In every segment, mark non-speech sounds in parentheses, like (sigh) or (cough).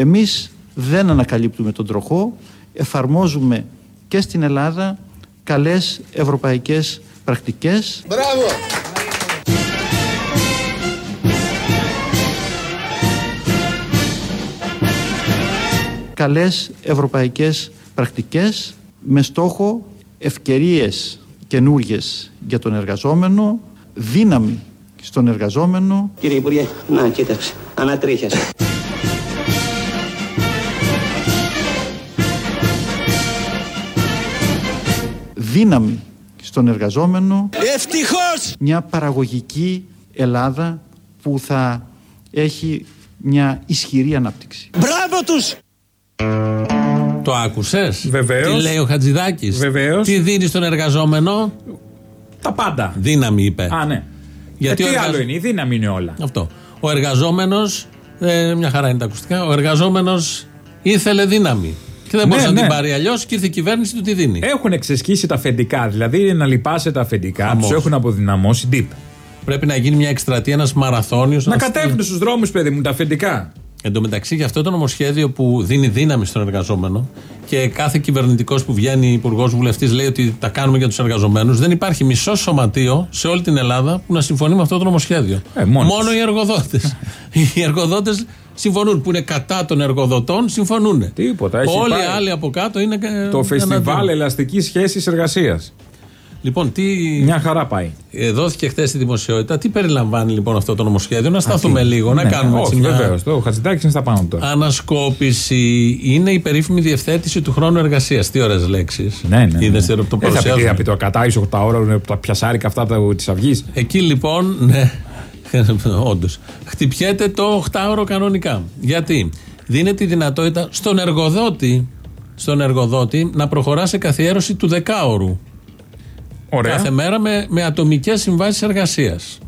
Εμείς δεν ανακαλύπτουμε τον τροχό, εφαρμόζουμε και στην Ελλάδα καλές ευρωπαϊκές πρακτικές. Μπράβο! Καλές ευρωπαϊκές πρακτικές με στόχο ευκαιρίες καινούργιες για τον εργαζόμενο, δύναμη στον εργαζόμενο Κύριε Υπουργέ, να κοίταξε, ανατρίχιασε. Δύναμη στον εργαζόμενο Ευτυχώς! μια παραγωγική Ελλάδα που θα έχει μια ισχυρή ανάπτυξη. Μπράβο τους! Το άκουσες; Βεβαίως. Τι λέει ο Χατζηδάκης; Βεβαίως. Τι δίνει στον εργαζόμενο; Τα πάντα. Δύναμη είπε. Α, ναι. Γιατί ε, τι ο εργαζ- άλλο είναι, η δύναμη είναι όλα. Αυτό. Ο εργαζόμενος. Ε, μια χαρά είναι τα ακουστικά. Ο εργαζόμενος ήθελε δύναμη. Και δεν Ναι, μπορούσε να ναι. την πάρει αλλιώς και ήρθε η κυβέρνηση του τη δίνει. Έχουν εξεσκίσει τα αφεντικά. Δηλαδή να λυπάσαι τα αφεντικά. Χαμός. Του έχουν αποδυναμώσει. Deep. Πρέπει να γίνει μια εκστρατεία, ένας μαραθώνιος. Να κατέβουν στους δρόμους, παιδί μου, τα αφεντικά. Εν τω μεταξύ, για αυτό το νομοσχέδιο που δίνει δύναμη στον εργαζόμενο και κάθε κυβερνητικός που βγαίνει, υπουργός, βουλευτής, λέει ότι τα κάνουμε για τους εργαζομένους, δεν υπάρχει μισό σωματείο σε όλη την Ελλάδα που να συμφωνεί με αυτό το νομοσχέδιο. Ε, μόνοι Μόνο τους. οι εργοδότες. (laughs) οι εργοδότες συμφωνούν, που είναι κατά των εργοδοτών, συμφωνούν. Τίποτα, έχει Όλοι οι πάει. άλλοι από κάτω είναι. ε, Το φεστιβάλ εναντίον. ελαστικής σχέσης εργασίας. Λοιπόν, τι. Μια χαρά πάει. ε, Δόθηκε χθες στη δημοσιότητα. Τι περιλαμβάνει λοιπόν αυτό το νομοσχέδιο, να σταθούμε λίγο, να Ναι, κάνουμε όχι, έτσι μια. βεβαίως. Το Χατζηδάκη είναι στα πάνω του τώρα. Ανασκόπηση είναι η περίφημη διευθέτηση του χρόνου εργασίας. Τι ωραίες λέξεις. Ναι, ναι. ναι. Είδες, το Ε, θα πει, παρουσιάζουμε. θα πει το κατάγει 8 ώρα τα πιασάρικα αυτά τη αυγής. Εκεί λοιπόν, ναι, (laughs) όντως. Χτυπιέται το 8ωρο κανονικά. Γιατί; Δίνεται η δυνατότητα στον εργοδότη, στον εργοδότη να προχωρά σε καθιέρωση του δεκάωρου. Ωραία. Κάθε μέρα με, με ατομικές συμβάσεις εργασίας.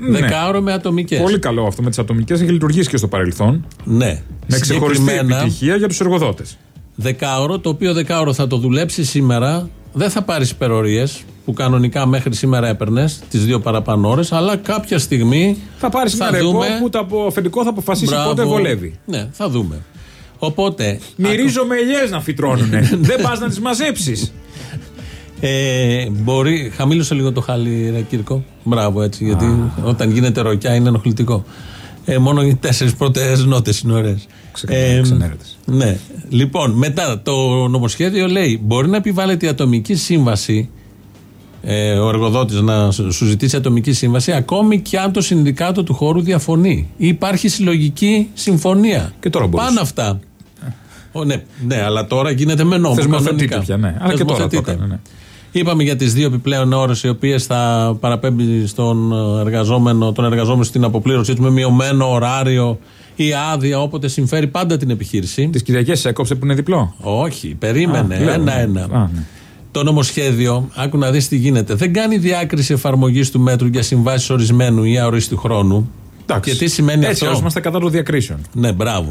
Ναι. Δεκάωρο με ατομικές. Πολύ καλό αυτό με τις ατομικές έχει λειτουργήσει και στο παρελθόν. Ναι. Με ξεχωριστή Συγκεκριμένα, επιτυχία για τους εργοδότες. δεκάωρο, το οποίο δεκάωρο θα το δουλέψει σήμερα, δεν θα πάρεις υπερορίες που κανονικά μέχρι σήμερα έπαιρνες, τις δύο παραπάνω ώρες, αλλά κάποια στιγμή Θα πάρεις ένα ρεπό που το απο- αφεντικό θα αποφασίσει Μπράβο. πότε βολεύει. Ναι, θα δούμε. Οπότε. Μυρίζομαι ελιές να φυτρώνουνε. (laughs) Δεν πας να τις μαζέψεις. Ε, μπορεί. Χαμήλωσε λίγο το χάλι, ρε Κύρκο. Μπράβο, έτσι. Γιατί όταν γίνεται ροκιά είναι ενοχλητικό. Ε, μόνο οι τέσσερις πρώτες νότες είναι ωραίες. Ξεκαθαρά, ξενέρετες. ναι. Λοιπόν, μετά το νομοσχέδιο λέει: Μπορεί να επιβάλλεται η ατομική σύμβαση. Ε, ο εργοδότης να σου σου ζητήσει ατομική σύμβαση, ακόμη και αν το συνδικάτο του χώρου διαφωνεί. Ή υπάρχει συλλογική συμφωνία. Και τώρα μπορείς. Πάνε αυτά. Ο, ναι, ναι, αλλά τώρα γίνεται με νόμο. Θεσμοθετείται κανονικά. πια, ναι. Αλλά και τώρα το Θεσμοθετείται. έκανε, ναι. Είπαμε για τις δύο επιπλέον ώρες οι οποίες θα παραπέμπει στον εργαζόμενο, τον εργαζόμενο στην αποπλήρωσή του με μειωμένο ωράριο ή άδεια όποτε συμφέρει πάντα την επιχείρηση. Τις Κυριακές έκοψε που είναι διπλό; Όχι, περίμενε. Α, λέω, ναι. Ένα-ένα. Α, ναι. Το νομοσχέδιο, άκου να δεις τι γίνεται. Δεν κάνει διάκριση εφαρμογής του μέτρου για συμβάσεις ορισμένου ή αορίστου χρόνου. Εντάξει. Και τι σημαίνει Έτσι, αυτό; ας είμαστε κατά των διακρίσεων. Ναι, μπράβο.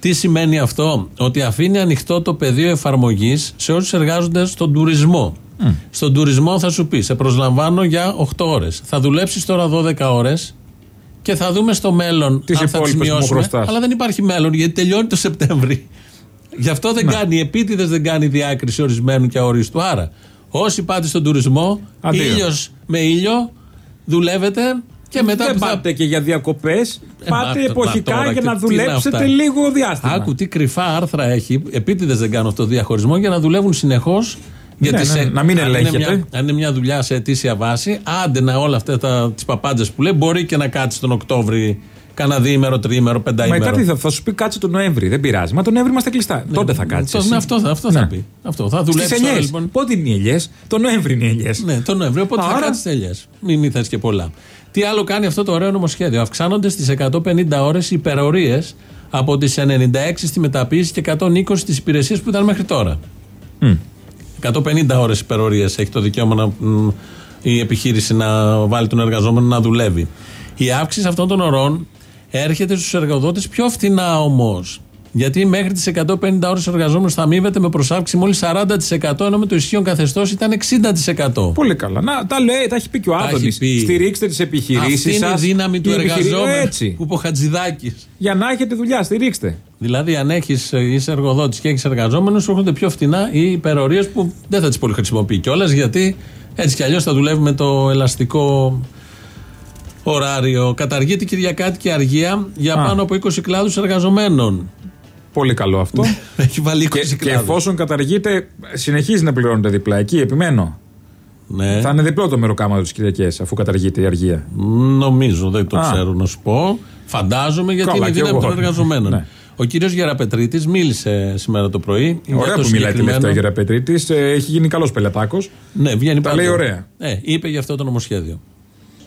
Τι σημαίνει αυτό, Ότι αφήνει ανοιχτό το πεδίο εφαρμογής σε όσους εργάζονται στον τουρισμό. Στον τουρισμό θα σου πει: Σε προσλαμβάνω για 8 ώρες. Θα δουλέψεις τώρα 12 ώρες και θα δούμε στο μέλλον Τις αν θα τις υπόλοιπες που μου μειώσουμε. χρωστάς. Αλλά δεν υπάρχει μέλλον γιατί τελειώνει το Σεπτέμβρη. (laughs) Γι' αυτό δεν κάνει, επίτηδες δεν κάνει διάκριση ορισμένου και αορίστου. Άρα, όσοι πάτε στον τουρισμό, Αντίο. ήλιος με ήλιο, δουλεύετε και μετά Δεν που θα πάτε και για διακοπές. Ε, μα, πάτε το- εποχικά μα τώρα, για τι- να τι είναι δουλέψετε αυτά. λίγο διάστημα. Άκου τι κρυφά άρθρα έχει. Επίτηδες δεν κάνω αυτό το διαχωρισμό για να δουλεύουν συνεχώς. Γιατί Ναι, ναι, σε, να μην αν είναι ελέγχεται. μια- αν είναι μια δουλειά σε αιτήσια βάση, άντε να όλα αυτά τις παπάντζες που λέει, μπορεί και να κάτσει τον Οκτώβρη κανένα διήμερο, τριήμερο, Μα πενταήμερο. μετά τι θα, θα σου πει κάτσε τον Νοέμβρη. Δεν πειράζει. Μα τον Νοέμβρη είμαστε κλειστά. Τότε θα κάτσεις. Αυτό, ναι, αυτό, θα- αυτό θα Ναι. πει. Αυτό. Θα Στις δουλέψει τώρα, ελιέ. λοιπόν. Πότε είναι οι ελιέ. Τον Νοέμβρη είναι οι ελιέ. Ναι, τον Νοέμβριο, οπότε θα Άρα- κάτσεις τελειέ. Μην μη θες και πολλά. Τι άλλο κάνει αυτό το ωραίο νομοσχέδιο; Αυξάνονται στις 150 ώρες οι υπερορίες από τις 96 στη μεταποίηση και 120 στις υπηρεσίες που ήταν μέχρι τώρα. 150 ώρες υπερορίες έχει το δικαίωμα να, μ, η επιχείρηση να βάλει τον εργαζόμενο να δουλεύει. Η αύξηση αυτών των ωρών έρχεται στους εργοδότες πιο φτηνά όμως. Γιατί μέχρι τις 150 ώρες ο εργαζόμενος θα αμείβεται με προσάυξη μόλις 40% ενώ με το ισχύον καθεστώς ήταν 60%. Πολύ καλά. Να, τα λέει, τα έχει πει και ο Τα Άδωνης. έχει πει. Στηρίξτε τις επιχειρήσεις Αυτή είναι σας. η δύναμη του εργαζόμενου. Έτσι. Που είπε ο Χατζηδάκης. Για να έχετε δουλειά, στηρίξτε. Δηλαδή, αν έχεις, είσαι εργοδότης και έχεις εργαζόμενους, σου έρχονται πιο φτηνά οι υπερορίες που δεν θα τις πολύ χρησιμοποιεί κιόλας, γιατί έτσι κι αλλιώς θα δουλεύει με το ελαστικό ωράριο. Καταργείται η Κυριακάτικη αργία για Α. πάνω από 20 κλάδους εργαζομένων. Πολύ καλό αυτό. Έχει βάλει 20 και, και κλάδους. εφόσον καταργείται, συνεχίζει να πληρώνεται διπλά. Εκεί επιμένω. Ναι. Θα είναι διπλό το μεροκάματο τι Κυριακέ, αφού καταργείται η αργία. Νομίζω, δεν το Α. ξέρω να σου πω. Φαντάζομαι γιατί Καλά, είναι κι δύναμη εγώ. των εργαζομένων. Ναι. Ο κύριος Γεραπετρίτης μίλησε σήμερα το πρωί. για Ωραία το που μιλάει συγκεκριμένο- τελευταία η Γεραπετρίτης. Έχει γίνει καλός πελατάκος. Ναι, βγαίνει Τα παντού. λέει ωραία. Ε, είπε για αυτό το νομοσχέδιο.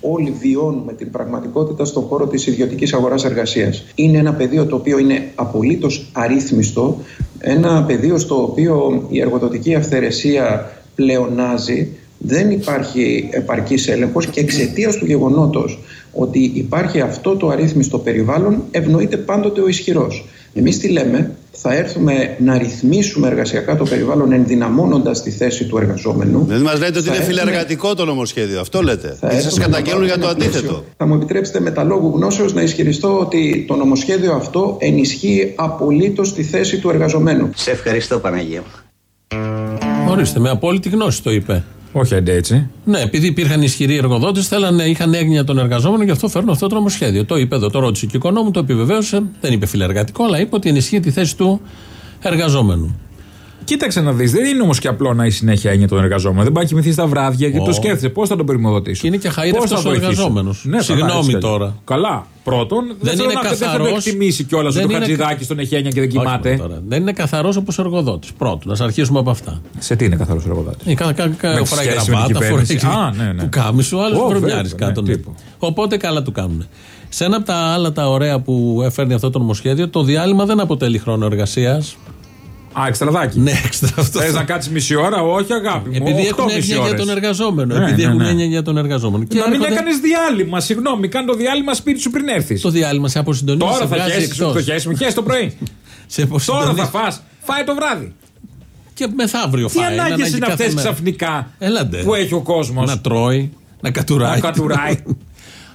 Όλοι βιώνουμε την πραγματικότητα στον χώρο της ιδιωτικής αγοράς εργασίας. Είναι ένα πεδίο το οποίο είναι απολύτως αρρύθμιστο, ένα πεδίο στο οποίο η εργοδοτική αυθαιρεσία πλεονάζει, δεν υπάρχει επαρκής έλεγχος και εξαιτίας του γεγονότος ότι υπάρχει αυτό το αρρύθμιστο περιβάλλον ευνοείται πάντοτε ο ισχυρός. Εμείς τι λέμε, θα έρθουμε να ρυθμίσουμε εργασιακά το περιβάλλον ενδυναμώνοντας τη θέση του εργαζόμενου. Δηλαδή μας λέτε ότι Θα είναι έχουμε- φιλεργατικό το νομοσχέδιο. Αυτό λέτε. θα Και σα έρθουμε καταγγέλνουν να για το βάλουμε ένα αντίθετο. πλαίσιο. Θα μου επιτρέψετε με τα λόγου γνώσεως να ισχυριστώ ότι το νομοσχέδιο αυτό ενισχύει απολύτως τη θέση του εργαζομένου. Σε ευχαριστώ Παναγία μου. Ορίστε, με απόλυτη γνώση το είπε. Όχι αντί έτσι. Ναι, επειδή υπήρχαν ισχυροί εργοδότες, θέλανε, είχαν έγνοια των εργαζόμενων, γι' αυτό φέρνουν αυτό το νομοσχέδιο. Το είπε εδώ, το ρώτησε και ο οικονόμου, το επιβεβαίωσε. Δεν είπε φιλεργατικό, αλλά είπε ότι ενισχύει τη θέση του εργαζόμενου. Κοίταξε να δεις, δεν είναι όμως και απλό να έχει συνέχεια έννοια των εργαζόμενων. Δεν πάει να κοιμηθεί στα βράδια γιατί Ω. το σκέφτεσαι. Πώς θα τον περιμοδοτήσω. Και είναι και Πώς χαΐρευτος θα ο βοηθήσω; εργαζόμενος. Ναι, καλά, Συγγνώμη έτσι κι αλλιώς. τώρα. Καλά. Πρώτον, δεν, Δεν θέλω είναι να δεν θα το καθαρός. εκτιμήσει κιόλας Δεν ότι ο είναι Χατζηδάκη τον έχει έννοια και δεν Όχι, κοιμάται. τώρα. Δεν είναι καθαρός όπως εργοδότης. Πρώτον, να αρχίσουμε από αυτά. Σε τι είναι καθαρός εργοδότης; Ε, κα, κα, κα, Με φοράει σχέση με την γραβάτα, φοράει κυβέρνηση. Α, ναι, ναι. που κάμισο, ο άλλος Ω, βρωμιάρη βέβαια, κάτω. ναι, ναι. τύπου. Οπότε καλά του κάνουν. Σε ένα από τα άλλα τα ωραία που έφερνει αυτό το νομοσχέδιο, το διάλειμμα δεν αποτελεί χρόνο εργασίας. Α, εξτραδάκι. Ναι, έξτρα αυτό. Θες να κάτσεις μισή ώρα, όχι αγάπη μου. Επειδή οκτώ έχουν μισή έννοια για ώρες. τον εργαζόμενο. Ναι, επειδή ναι, έχουν ναι. έννοια για τον εργαζόμενο. Και Να μην έρχονται- έκανες διάλειμμα, συγγνώμη, κάνε το διάλειμμα σπίτι σου πριν έρθεις. Το διάλειμμα σε αποσυντονίζει. Τώρα σε θα βγάζει χέσεις εκτός. το χέσεις μου, χέσεις το πρωί. (laughs) Σε Τώρα θα αποσυντονίζει. φας, φάει το βράδυ. Και μεθαύριο Τι φάει. ανάγκες ανάγκη είναι κάθε αυτές μέρα. ξαφνικά Έλαντε. που έχει ο κόσμος; Να τρώει, να κατουράει. (laughs)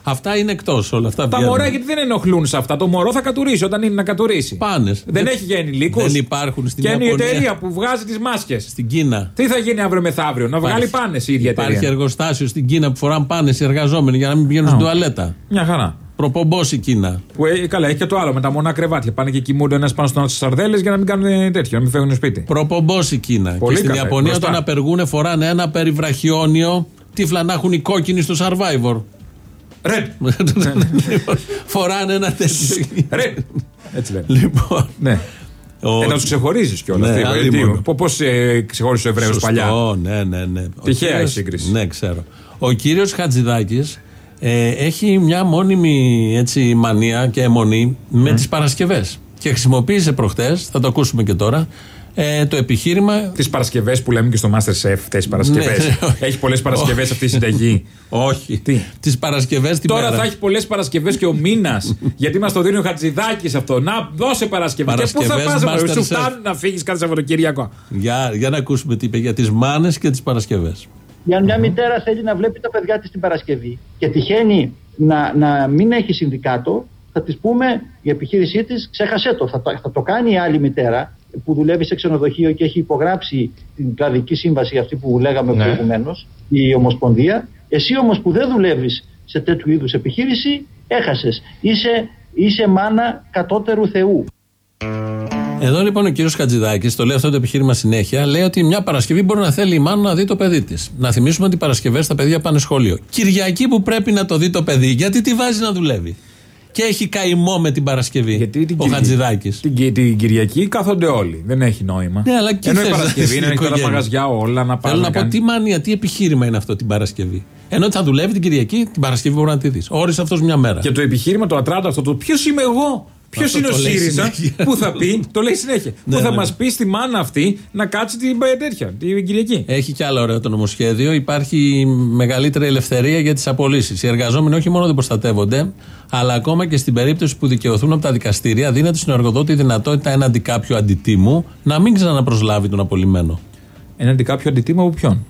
Να κατουράει. Αυτά είναι εκτός όλα αυτά. Τα βγαίνουν. μωρά γιατί δεν ενοχλούν σε αυτά. Το μωρό θα κατουρίσει όταν είναι να κατουρίσει. Πάνες. Δεν Δεν- έχει για ενηλίκου. δεν υπάρχουν στην Και είναι η Ιαπωνία. εταιρεία που βγάζει τις μάσκες. Στην Κίνα. Τι θα γίνει αύριο μεθαύριο, να βγάλει πάνες η ίδια Υπάρχει εταιρεία. εργοστάσιο στην Κίνα που φοράνε πάνες οι εργαζόμενοι για να μην πηγαίνουν στην τουαλέτα. Μια χαρά. Προπομπός η Κίνα. Που, ε, καλά, έχει και το άλλο με τα μονά κρεβάτια. Πάνε και κοιμούνται ένας πάνω στον άλλο στις σαρδέλες για να μην κάνουν τέτοιο, να μην φεύγουν σπίτι. Προπομπός η Κίνα. Πολύ και στην καλά, Ιαπωνία μπροστά. όταν απεργούν φοράνε ένα περιβραχιόνιο. Τύφλα να έχουν οι κόκκινοι στο survivor. Ρετ! (laughs) φοράνε ένα τέτοιο. Ρετ! Έτσι λένε. λοιπόν. Ναι. ο- Ε, να τους ξεχωρίζεις κιόλας. Ναι, άλλη μόνο. Πώς ε, ξεχώρισε ο Εβραίος Σωστό, παλιά; Ναι, ναι, ναι. Ο Τυχαία κύριος- η σύγκριση. Ναι, ξέρω. Ο κύριος Χατζηδάκης ε, έχει μια μόνιμη έτσι, μανία και αιμονή με τις Παρασκευές. Και χρησιμοποίησε προχτές, θα το ακούσουμε και τώρα, ε, το επιχείρημα... Τις Παρασκευές που λέμε και στο Masterchef, τις Παρασκευές. Ναι, όχι. έχει πολλές Παρασκευές αυτή η συνταγή. Όχι. Τι; Τις Παρασκευές την Τώρα μέρα. θα έχει πολλές Παρασκευές και ο μήνας. (laughs) γιατί μας το δίνει ο Χατζηδάκης αυτό. Να δώσε Παρασκευή. Και πού θα Παρασκευές πας, Σου Masterchef. φτάνουν να φύγεις κάθε Σαββατοκύριακο. Για, για να ακούσουμε τι είπε για τις μάνες και τις Παρασκευές. Για μια μητέρα θέλει να βλέπει τα παιδιά της την Παρασκευή και τυχαίνει να, να μην έχει συνδικάτο, θα της πούμε η επιχείρησή της ξέχασέ το. Θα, το. θα το κάνει η άλλη μητέρα που δουλεύει σε ξενοδοχείο και έχει υπογράψει την κλαδική σύμβαση αυτή που λέγαμε Ναι. προηγουμένως, η Ομοσπονδία. Εσύ όμως που δεν δουλεύεις σε τέτοιου είδους επιχείρηση, έχασες. Είσαι, είσαι μάνα κατώτερου Θεού. Εδώ λοιπόν ο κύριος Χατζηδάκης, το λέει αυτό το επιχείρημα συνέχεια, λέει ότι μια Παρασκευή μπορεί να θέλει η μάνα να δει το παιδί της. Να θυμίσουμε ότι Παρασκευές τα παιδιά πάνε σχολείο. Κυριακή που πρέπει να το δει το παιδί, γιατί τη βάζει να δουλεύει. Και έχει καημό με την Παρασκευή Γιατί την ο Κυριακή- Χατζηδάκης. Την, Ky- την Κυριακή κάθονται όλοι. Δεν έχει νόημα. Ναι, αλλά και Ενώ η θες να Παρασκευή δεις είναι την ανοιχτά τα οικογένεια. μαγαζιά όλα να πάνε. Θέλω να πω τι μανία, τι επιχείρημα είναι αυτό την Παρασκευή. Ενώ θα δουλεύει την Κυριακή, την Παρασκευή μπορεί να τη δεις. Όρισε αυτός μια μέρα. Και το επιχείρημα το ατράντο αυτό, το ποιος είμαι εγώ; Ποιος Αυτό είναι ο το λέει ΣΥΡΙΖΑ; συνέχεια. που θα πει, το λέει συνέχεια. Ναι, που θα ναι. μας πει στη μάνα αυτή να κάτσει την ε, τέτοια, την Κυριακή; Έχει και άλλο ωραίο το νομοσχέδιο. Υπάρχει μεγαλύτερη ελευθερία για τις απολύσεις. Οι εργαζόμενοι όχι μόνο δεν προστατεύονται, αλλά ακόμα και στην περίπτωση που δικαιωθούν από τα δικαστήρια, δίνεται στον εργοδότη η δυνατότητα έναντι κάποιου αντιτίμου να μην ξαναπροσλάβει τον απολυμμένο. Έναντι κάποιο αντιτίμο από ποιον;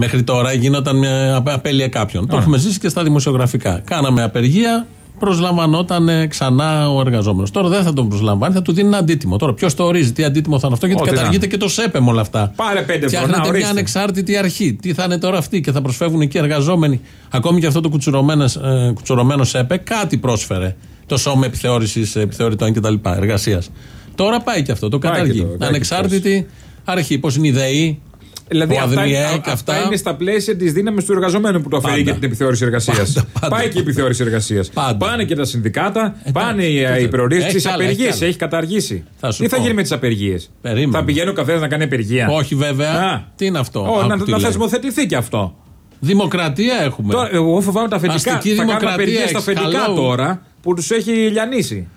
Μέχρι τώρα γινόταν μια απ- απέλεια κάποιον. Το έχουμε ζήσει και στα δημοσιογραφικά. Κάναμε απεργία, προσλαμβανόταν ε, ξανά ο εργαζόμενος. Τώρα δεν θα τον προσλαμβάνει, θα του δίνει ένα αντίτιμο. Τώρα ποιος το ορίζει, τι αντίτιμο θα είναι αυτό, γιατί Ό,τι να καταργείται και το ΣΕΠΕ με όλα αυτά. Πάρε πέντε φορέ. Φτιάχνεται να μια ορίστε. ανεξάρτητη αρχή. Τι θα είναι τώρα αυτή και θα προσφεύγουν εκεί εργαζόμενοι. Ακόμη και αυτό το κουτσουρωμένο, ε, κουτσουρωμένο ΣΕΠΕ κάτι πρόσφερε. Το σώμα επιθεώρησης επιθεωρητών κτλ. εργασίας. Τώρα πάει και αυτό, το Πάει και καταργεί. το, πάει και Ανεξάρτητη αρχή. Πώς είναι η ΔΕΗ, Δηλαδή ο αυτά, ΑΔΜΙΕΚ, αυτά, αυτά. είναι στα πλαίσια της δύναμης του εργαζομένου που το αφαιρεί Πάντα. για την επιθεώρηση εργασίας. Πάντα, πάντα. Πάει και η επιθεώρηση εργασίας. Πάντα. Πάνε και τα συνδικάτα, πάνε οι, τι οι προορίε έχει της άλλα, έχει απεργίας. άλλα. Έχει καταργήσει. Θα σου Τι θα πω. γίνει με τις απεργίες; Περίμενε. Θα πηγαίνει ο καθένας να κάνει απεργία; Όχι βέβαια. Α. Τι είναι αυτό; Ω, άκου να, τι να λέει. θεσμοθετηθεί και αυτό. Δημοκρατία έχουμε. Τώρα, εγώ φοβάμαι τα αφεντικά. Αστική θα κάνουν δημοκρατία απεργία στα έχεις. αφεντικά Καλό. τώρα που τους έχει λιανίσει.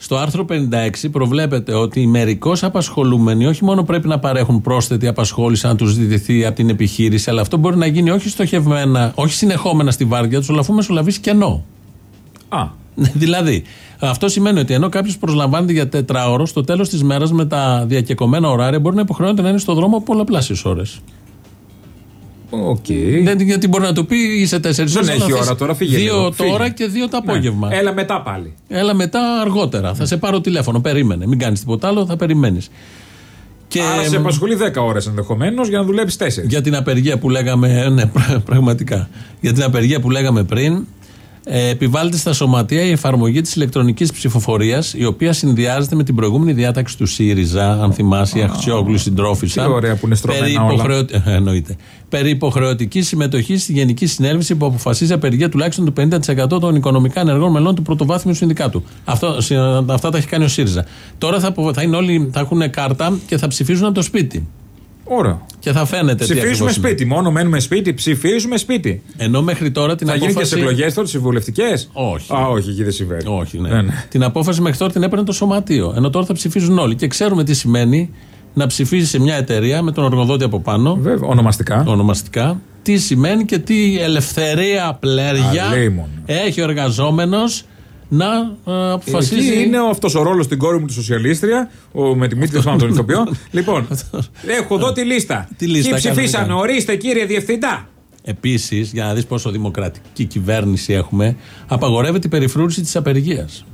Στο άρθρο 56 προβλέπεται ότι οι μερικώς απασχολούμενοι όχι μόνο πρέπει να παρέχουν πρόσθετη απασχόληση αν τους ζητηθεί από την επιχείρηση, αλλά αυτό μπορεί να γίνει όχι στοχευμένα, όχι συνεχόμενα στη βάρδια τους, αλλά αφού μεσολαβήσει κενό. Α, (laughs) δηλαδή, αυτό σημαίνει ότι ενώ κάποιος προσλαμβάνεται για τετράωρο, στο τέλος της μέρας με τα διακεκομένα ωράρια μπορεί να υποχρεώνεται να είναι στο δρόμο πολλαπλάσιες ώρες. Οκ. Δεν, γιατί μπορεί να του πει είσαι τέσσερις Δεν ώρες. έχει ώρα τώρα, φύγε Δύο λίγο, το ώρα φύγε. και δύο το Ναι. απόγευμα. Έλα μετά πάλι. Έλα μετά αργότερα. Θα σε πάρω τηλέφωνο. Περίμενε. Μην κάνεις τίποτα άλλο, θα περιμένεις. Και Άρα σε απασχολεί 10 ώρες ενδεχομένως για να δουλέψεις 4. για την απεργία που λέγαμε. Ναι, πρα- πραγματικά. Για την απεργία που λέγαμε πριν, ε, επιβάλλεται στα σωματεία η εφαρμογή της ηλεκτρονικής ψηφοφορίας, η οποία συνδυάζεται με την προηγούμενη διάταξη του ΣΥΡΙΖΑ, αν θυμάσαι, η Αξιόγλου συντρόφισσα. τι ωραία που είναι στρωμένα περί, όλα. υποχρεω- ε, εννοείται. περί υποχρεωτικής συμμετοχής στη Γενική Συνέλευση που αποφασίζει απεργία τουλάχιστον του 50% των οικονομικά ενεργών μελών του πρωτοβάθμιου συνδικάτου. Αυτό, συ- αυτά τα έχει κάνει ο ΣΥΡΙΖΑ. Τώρα θα, απο- θα, είναι όλοι, θα έχουν κάρτα και θα ψηφίζουν από το σπίτι. Ωραία. Και θα φαίνεται τι Ψηφίζουμε ακριβώς είναι. σπίτι. Μόνο μένουμε σπίτι, ψηφίζουμε σπίτι. Ενώ μέχρι τώρα την Θα γίνει και απόφαση. σε εκλογές τώρα, τις βουλευτικές; Όχι. Α, όχι, εκεί δεν συμβαίνει. Όχι, ναι. Ναι, ναι. Την απόφαση μέχρι τώρα την έπαιρνε το σωματείο. Ενώ τώρα θα ψηφίζουν όλοι. Και ξέρουμε τι σημαίνει να ψηφίσει σε μια εταιρεία με τον εργοδότη από πάνω, Βέβαια, ονομαστικά. ονομαστικά. Τι σημαίνει και τι ελευθερία πλέρια Αλίμονο. έχει ο εργαζόμενος να ε, αποφασίζει. Εκεί είναι αυτός ο ρόλος στην κόρη μου τη σοσιαλίστρια, ο, με τη μύτη πάνω των ηθοποιών. λοιπόν, έχω εδώ τη λίστα. Τι λίστα Ποιοι ψηφίσανε, κανονικά. ορίστε κύριε Διευθυντά. Επίσης, για να δεις πόσο δημοκρατική κυβέρνηση έχουμε, απαγορεύεται η περιφρούρηση της απεργίας.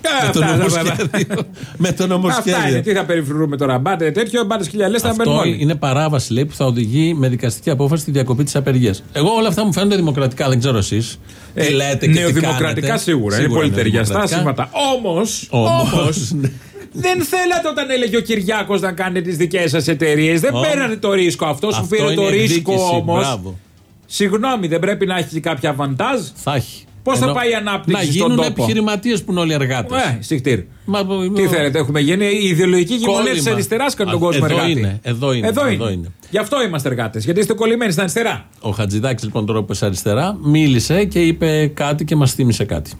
Ε, Με το αυτά, νομοσχέδιο. (laughs) με το Αυτά είναι. νομοσχέδιο. Τι θα περιφρουρούμε τώρα. Μπάτε τέτοιο, μπάτε χιλιάδε, θα μπαίνουμε Αυτό όλοι. είναι παράβαση λέει, που θα οδηγεί με δικαστική απόφαση στη διακοπή της απεργίας. Εγώ όλα αυτά μου φαίνονται δημοκρατικά, δεν ξέρω εσείς. Ε, τι λέτε και τι Νεοδημοκρατικά κάνετε. σίγουρα. Είναι πολύ ταιριαστά δημοκρατικά. σύμβατα. Όμως. Όμως, (laughs) ναι. Δεν θέλατε όταν έλεγε ο Κυριάκος να κάνετε τις δικές σας εταιρείες. Δεν Ω. παίρνατε το ρίσκο. Αυτός σου Αυτό πήρε το είναι ρίσκο εκδίκηση, όμως. μπράβο. Συγγνώμη, δεν πρέπει να έχει κάποια βαντάζ; Θα έχει. Πώς θα Ενώ πάει η ανάπτυξη Να στον γίνουν τόπο; επιχειρηματίες που είναι όλοι εργάτες. Ε, συχτήρ. Τι θέλετε, έχουμε γίνει. Η ιδεολογική γυμνία της Κόλλημα. αριστεράς κάνει τον Α, κόσμο εδώ εργάτη. είναι, εδώ είναι, Εδώ εδώ είναι. είναι. Γι' αυτό είμαστε εργάτες. Γιατί είστε κολλημένοι στην αριστερά. Ο Χατζηδάκης, λοιπόν, τώρα που είσαι αριστερά, μίλησε και είπε κάτι και μας θύμισε κάτι.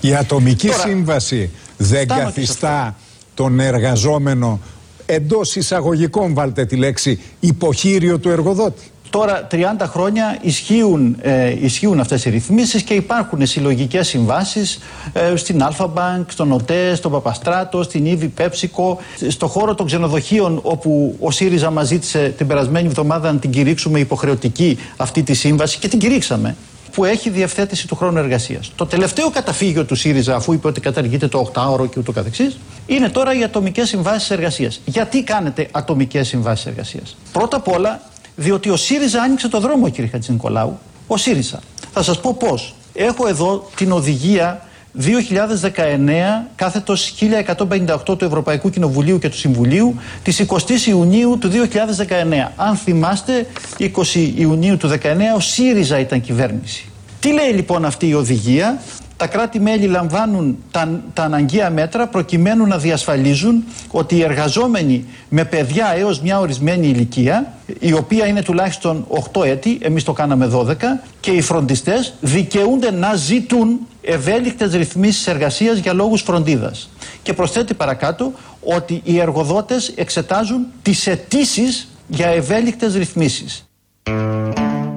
Η ατομική Τώρα, σύμβαση δεν φτάνω και σε καθιστά τον εργαζόμενο εντός εισαγωγικών, βάλτε τη λέξη, υποχείριο του εργοδότη. Τώρα 30 χρόνια ισχύουν, ε, ισχύουν αυτές οι ρυθμίσεις και υπάρχουν συλλογικές συμβάσεις ε, στην Αλφα-Bank, στον ΟΤΕ, στον Παπαστράτο, στην Ήβη Πέψικο, στο χώρο των ξενοδοχείων όπου ο ΣΥΡΙΖΑ μας ζήτησε την περασμένη εβδομάδα να την κηρύξουμε υποχρεωτική αυτή τη σύμβαση και την κηρύξαμε που έχει διευθέτηση του χρόνου εργασίας. Το τελευταίο καταφύγιο του ΣΥΡΙΖΑ, αφού είπε ότι καταργείται το 8ωρο και ούτω καθεξής, είναι τώρα οι ατομικές συμβάσεις εργασίας. Γιατί κάνετε ατομικές συμβάσεις εργασίας, Πρώτα απ' όλα, διότι ο ΣΥΡΙΖΑ άνοιξε το δρόμο, κύριε Χατζη Νικολάου. Ο ΣΥΡΙΖΑ. Θα σας πω πώς. Έχω εδώ την οδηγία 2019 κάθετος 1158 του Ευρωπαϊκού Κοινοβουλίου και του Συμβουλίου της 20 Ιουνίου του 2019. Αν θυμάστε, 20 Ιουνίου του 2019 ο ΣΥΡΙΖΑ ήταν κυβέρνηση. Τι λέει λοιπόν αυτή η οδηγία; Τα κράτη-μέλη λαμβάνουν τα, τα αναγκαία μέτρα προκειμένου να διασφαλίζουν ότι οι εργαζόμενοι με παιδιά έως μια ορισμένη ηλικία, η οποία είναι τουλάχιστον 8 έτη, εμείς το κάναμε 12, και οι φροντιστές δικαιούνται να ζητούν ευέλικτες ρυθμίσεις εργασίας για λόγους φροντίδας. Και προσθέτει παρακάτω ότι οι εργοδότες εξετάζουν τις αιτήσεις για ευέλικτες ρυθμίσεις.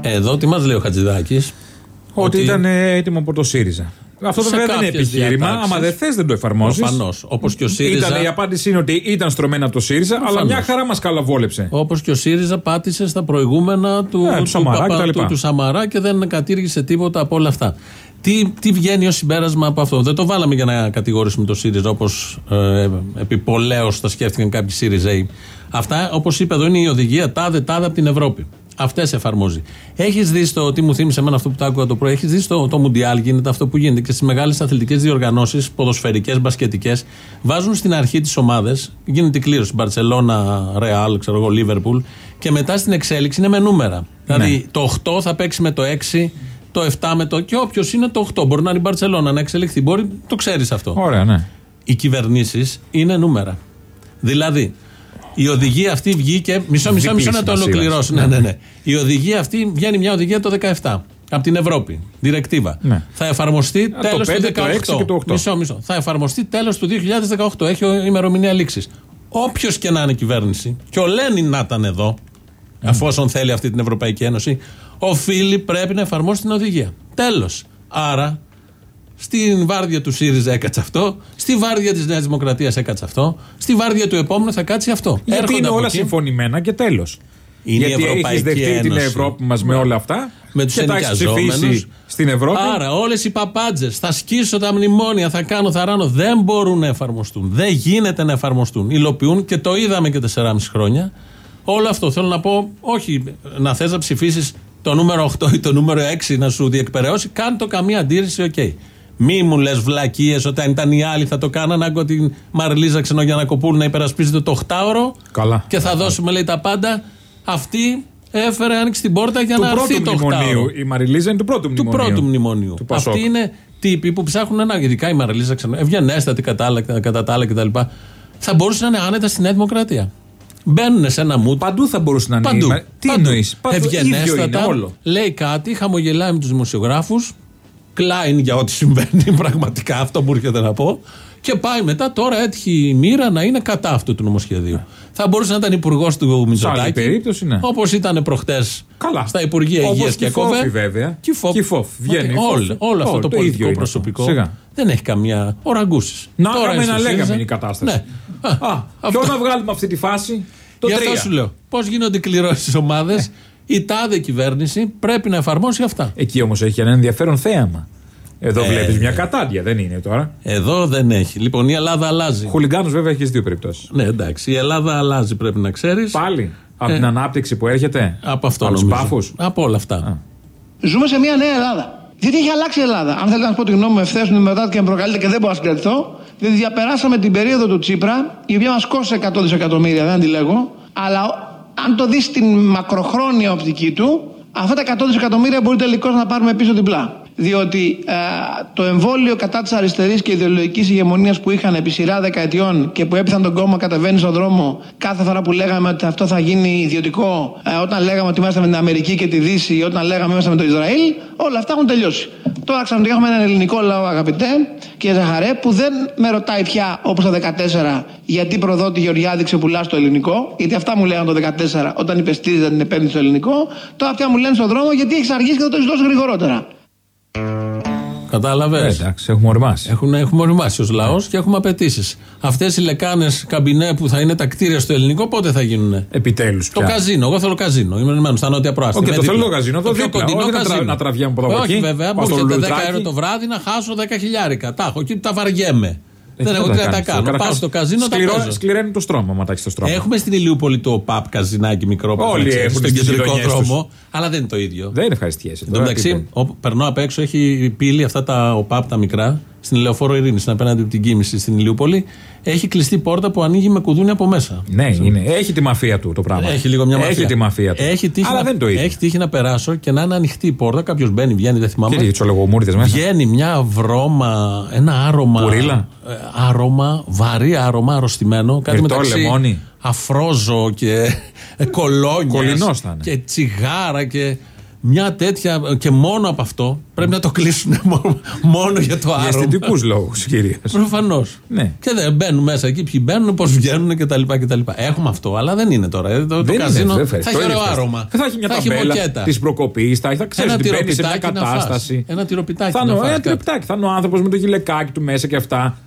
Εδώ τι μας λέει ο Χατζηδάκης; Ότι, ήταν ε, έτοιμο από το ΣΥΡΙΖΑ. Αυτό Σε βέβαια δεν είναι κάποιες επιχείρημα. διατάξεις. Άμα δεν θες, δεν το εφαρμόζεις. Προφανώς. Όπως και ο ΣΥΡΙΖΑ. Ήταν, η απάντηση είναι ότι ήταν στρωμένα από το ΣΥΡΙΖΑ, αλλά Προφανώς. μια χαρά μας καλαβόλεψε. Όπως και ο ΣΥΡΙΖΑ πάτησε στα προηγούμενα του, Ε, του Σαμαρά Παπα- κτλ. του, του Σαμαρά και δεν κατήργησε τίποτα από όλα αυτά. Τι, τι βγαίνει ως συμπέρασμα από αυτό; Δεν το βάλαμε για να κατηγορήσουμε το ΣΥΡΙΖΑ όπως ε, επιπολέως τα σκέφτηκαν κάποιοι ΣΥΡΙΖΑΙ. Αυτά, όπως είπε εδώ, είναι η οδηγία τάδε τάδε από την Ευρώπη. Αυτές εφαρμόζει. Έχεις δει το, τι μου θύμισε εμένα αυτό που το άκουγα το πρωί, έχεις δει το, το Μουντιάλ γίνεται αυτό που γίνεται και στις μεγάλες αθλητικές διοργανώσεις, ποδοσφαιρικές, μπασκετικές, βάζουν στην αρχή τις ομάδες, γίνεται η κλήρωση, Μπαρσελόνα, Ρεάλ, ξέρω εγώ, Λίβερπουλ, και μετά στην εξέλιξη είναι με νούμερα. Δηλαδή το 8 θα παίξει με το 6, το 7 με το. και όποιος είναι το 8. Μπορεί να είναι η Μπαρσελόνα να εξελιχθεί. Μπορεί, το ξέρεις αυτό. Ωραία, ναι. Οι κυβερνήσεις είναι νούμερα. Δηλαδή, η οδηγία αυτή βγήκε. Μισό, μισό, μισό να το σημασία. ολοκληρώσω. Ναι, ναι, ναι. Η οδηγία αυτή βγαίνει μια οδηγία το 17 από την Ευρώπη. Διρεκτίβα. Ναι. Θα εφαρμοστεί το τέλος του 5, 18. το 6 και το 8. Μισό, μισό. Θα εφαρμοστεί τέλος του 2018. Έχει ο- ημερομηνία λήξης. Όποιος και να είναι κυβέρνηση, και ο Λένιν να ήταν εδώ, αφόσον θέλει αυτή την Ευρωπαϊκή Ένωση, οφείλει πρέπει να εφαρμόσει την οδηγία. Τέλος. Άρα, στην βάρδια του ΣΥΡΙΖΑ έκατσε αυτό, στη βάρδια της Νέας Δημοκρατίας έκατσε αυτό, στη βάρδια του επόμενου θα κάτσει αυτό. Γιατί Έρχονται είναι από όλα εκεί. συμφωνημένα και τέλος. Είναι η Γιατί έχεις Ευρωπαϊκή δεχτεί την Ένωση. Ευρώπη μας με όλα αυτά. με τους και τα έχεις ενοικιαζόμενου. ψηφίσει στην Ευρώπη; Άρα, όλες οι παπάντζες, θα σκίσω τα μνημόνια, θα κάνω, θα ράνω, δεν μπορούν να εφαρμοστούν. Δεν γίνεται να εφαρμοστούν. Υλοποιούν και το είδαμε και 4,5 χρόνια. Όλο αυτό θέλω να πω, όχι να θες να ψηφίσεις το νούμερο 8 ή το νούμερο 6 να σου διεκπαιρεώσει, κάν το καμία αντίρρηση, οκ. Μη μου λες βλακείες όταν ήταν οι άλλοι θα το κάνανε. Άκουγα την Μαριλίζα Ξενογιαννακοπούλου να υπερασπίζεται το 8ωρο. Καλά. Και θα δώσουμε, λέει, τα πάντα. Αυτή έφερε, άνοιξε την πόρτα για του να έρθει πρώτου το 8ωρο μνημονίου. Η Μαριλίζα είναι του πρώτου του μνημονίου. πρώτου μνημονίου. Του Πασόκ. Αυτοί είναι τύποι που ψάχνουν ένα. Ειδικά η Μαριλίζα ξανά. Ευγενέστατη κατά, άλλα- κατά τα άλλα κτλ. Θα μπορούσαν να είναι άνετα στη Νέα Δημοκρατία. Μπαίνουν σε ένα mood. Παντού θα μπορούσε να είναι. Παντού. η Μα- Τι Παντού. εννοείς; ίδιο είναι Ευγενέστατα, όλο. λέει κάτι, χαμογελάει με τους δημοσιογράφους. Κλάιν για ό,τι συμβαίνει (laughs) πραγματικά, αυτό μου έρχεται να πω. Και πάει μετά, τώρα έτυχε η μοίρα να είναι κατά αυτού του νομοσχεδίου. Θα μπορούσε να ήταν υπουργός του Μητσοτάκη. περίπτωση, ναι. Όπως ήταν προχτές Καλά. στα Υπουργεία Όπως Υγείας και και Φόφη, Κόβε. βέβαια. Κυφόφ. Κυφόφ. Βγαίνει η Φόφη. Όλο, όλο αυτό Όλο, το, το ίδιο πολιτικό είναι προσωπικό αυτό. Σιγά. δεν έχει καμία. Ο Ραγκούση. Να είχαμε να λέγαμε είναι η κατάσταση. Ναι. Α, αυτό. ποιο να βγάλουμε αυτή τη φάση; Το Γι' αυτό 3. σου λέω. Πώς γίνονται κληρώσεις στις ομάδες, η τάδε κυβέρνηση πρέπει να εφαρμόσει αυτά. Εκεί όμως έχει ένα ενδιαφέρον θέαμα. Εδώ Ε, βλέπεις μια ναι. κατάντια, δεν είναι τώρα. Εδώ δεν έχει. Λοιπόν, η Ελλάδα αλλάζει. Χουλιγκάνου βέβαια έχεις δύο περιπτώσεις. Ναι, εντάξει. Η Ελλάδα αλλάζει, πρέπει να ξέρεις. Πάλι. Από Ε. την ανάπτυξη που έρχεται. Από αυτό από τους νομίζω. πάφους. Από όλα αυτά. Ζούμε σε μια νέα Ελλάδα. Γιατί έχει αλλάξει η Ελλάδα. Αν θέλετε να σας πω τη γνώμη μου ευθέως, με ρωτάτε και με προκαλείτε και δεν μπορώ να συγκρατηθώ. Διότι διαπεράσαμε την περίοδο του Τσίπρα, η οποία μας κόστησε 100 δισεκατομμύρια, δεν αντιλέγω. Αλλά αν το δεις στην μακροχρόνια οπτική του, αυτά τα 100 δισεκατομμύρια μπορεί τελικώς να πάρουμε πίσω διπλά. Διότι ε, το εμβόλιο κατά της αριστερής και ιδεολογικής ηγεμονίας που είχαν επί σειρά δεκαετιών και που έπιθαν τον κόμμα κατεβαίνει στον δρόμο κάθε φορά που λέγαμε ότι αυτό θα γίνει ιδιωτικό, ε, όταν λέγαμε ότι είμαστε με την Αμερική και τη Δύση, όταν λέγαμε είμαστε με το Ισραήλ, όλα αυτά έχουν τελειώσει. Τώρα ξαφνικά έχουμε έναν ελληνικό λαό, αγαπητέ, και Ζαχαρέ, που δεν με ρωτάει πια όπως το 14 γιατί προδότη Γεωργιάδη ξεπουλάς το ελληνικό, γιατί αυτά μου λέγανε το 14 όταν υπεστήριζαν την επένδυση στο ελληνικό. Τώρα αυτά μου λένε στον δρόμο γιατί έχεις αργήσει και θα το έχεις δώσει γρηγορότερα. Κατάλαβες; Ε, εντάξει, έχουμε ορμάσει. Έχουν, έχουμε οριμάσει ως λαός και έχουμε απαιτήσεις. Αυτές οι λεκάνες καμπινέ που θα είναι τα κτίρια στο ελληνικό, πότε θα γίνουν. Επιτέλους Το πια. καζίνο. Εγώ θέλω καζίνο. Είμαι ενωμένος στα νότια προάστια. Οκ, Είμαι το θέλω δίπλα. το καζίνο, εδώ πιο δίπλα. κοντινό Όχι να τρα- καζίνο. να τραβιέμαι από εδώ από Όχι, εκεί. βέβαια. Πάω Μου στο έρχεται 10 λουλουδράκι. ευρώ το βράδυ να χάσω 10 χιλιάρικα. Τα έχω εκεί, τα βαριέμαι. Ε, Δεν τι έχω θα τι να τα κάνεις, κάνω. καταρχάς, Πάω στο καζίνο, τα σκληρό- παίζω. Σκληραίνει το στρώμα, άμα τα έχεις το στρώμα. Έχουμε στην Ηλιούπολη το ΠΑΠ καζινάκι μικρό που Όλοι ξέρεις, έχουν στον στις κεντρικό γειτονιές τους. δρόμο. Αλλά δεν είναι το ίδιο. Δεν είναι ευχαριστιέσαι. Εν τω μεταξύ, ο- περνώ απ' έξω, έχει πύλη αυτά τα ΟΠΑΠ τα μικρά, στην Λεωφόρο Ειρήνης, απέναντι από την κίνηση στην Ηλιούπολη. Έχει κλειστή πόρτα που ανοίγει με κουδούνι από μέσα. Ναι, είναι. Έχει τη μαφία του το πράγμα. Έχει λίγο μια μαφία. Έχει τη μαφία του. Έχει τύχει, Αλλά να, δεν είναι το ίδιο. έχει τύχει να περάσω και να είναι ανοιχτή η πόρτα. Κάποιος μπαίνει, βγαίνει, δεν θυμάμαι. Και τι, τσολογομούριδες μέσα. Βγαίνει μια βρώμα, ένα άρωμα. Κουρίλα. ε, άρωμα, βαρύ άρωμα, αρρωστημένο. Κάτι Μυρτό, μεταξύ λεμόνι. αφρόζο και ε, κολόνια. Κολληνός θα είναι. Και τσιγάρα και μια τέτοια. Και μόνο από αυτό πρέπει να το κλείσουν (laughs) μόνο, μόνο για το Για άρωμα. αισθητικούς λόγους, κυρίω. Προφανώς. Ναι. Και δεν μπαίνουν μέσα εκεί, ποιοι μπαίνουν, πώς βγαίνουν κτλ, κτλ. Έχουμε αυτό, αλλά δεν είναι τώρα. Ε, Το, το Δεν είναι, καζίνο δεν θα φέρεις. έχει Το ωραίο ίδιο άρωμα. φέρεις. Θα έχει μια ταμπέλα μοκέτα. της προκοπής, θα, θα ξέρεις Ένα ότι μπαίνει σε μια τυροπιτάκι να φας. κατάσταση. Ένα τυροπιτάκι Θα να είναι φας ένα κάτι. τυροπιτάκι. Θα είναι ο άνθρωπος με το γυλαικάκι του μέσα και αυτά.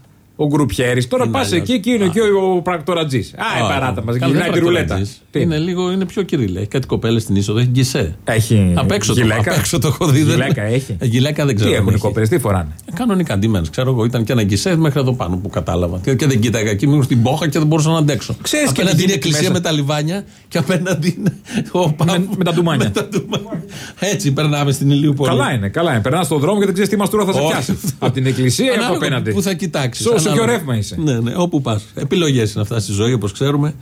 Ο Γκρουπιέρης. Τώρα Είναι πας αλλιώς. εκεί και είναι και ο πρακτορατζή. Α, η Α, παράτα μας. καλά, Γυρνάει δεν τη ρουλέτα. πρακτοράτζης. Τι; Είναι λίγο, είναι πιο κυρίλε. Έχει κάτι κοπέλες στην είσοδο, έχει γκισέ. Έχει. Απ' έξω, το, γυλαίκα. απ' έξω το έχω δει. δεν- Γυλαίκα έχει. Ε, Γυλαίκα δεν ξέρω. Τι αν έχουν οι έχει. κοπέλες, τι φοράνε; Ε, Κανονικά αντιμένε. Ξέρω εγώ, ήταν και ένα γκισέ μέχρι εδώ πάνω που κατάλαβα. Και, και δεν κοίταγα εκεί, ήμουν στην πόχα και δεν μπορούσα να αντέξω. Ξέρεις και τι απέναντι είναι η γίνεται εκκλησία μέσα. με τα λιβάνια και απέναντι είναι ο πάπου- με τα ντουμάνια. με τα ντουμάνια. Έτσι περνάμε στην Ηλίου Καλά είναι, καλά είναι. Περνάς στον δρόμο και δεν ξέρεις τι μαστούρα θα σε Όχι. πιάσει. Από την εκκλησία ή από Ανάλογα απέναντι. Πού θα κοιτάξεις. Σε όσο πιο ρεύμα είσαι. Ναι, ναι, όπου πας. Επιλογές είναι αυτά στη ζωή, όπως ξέρουμε.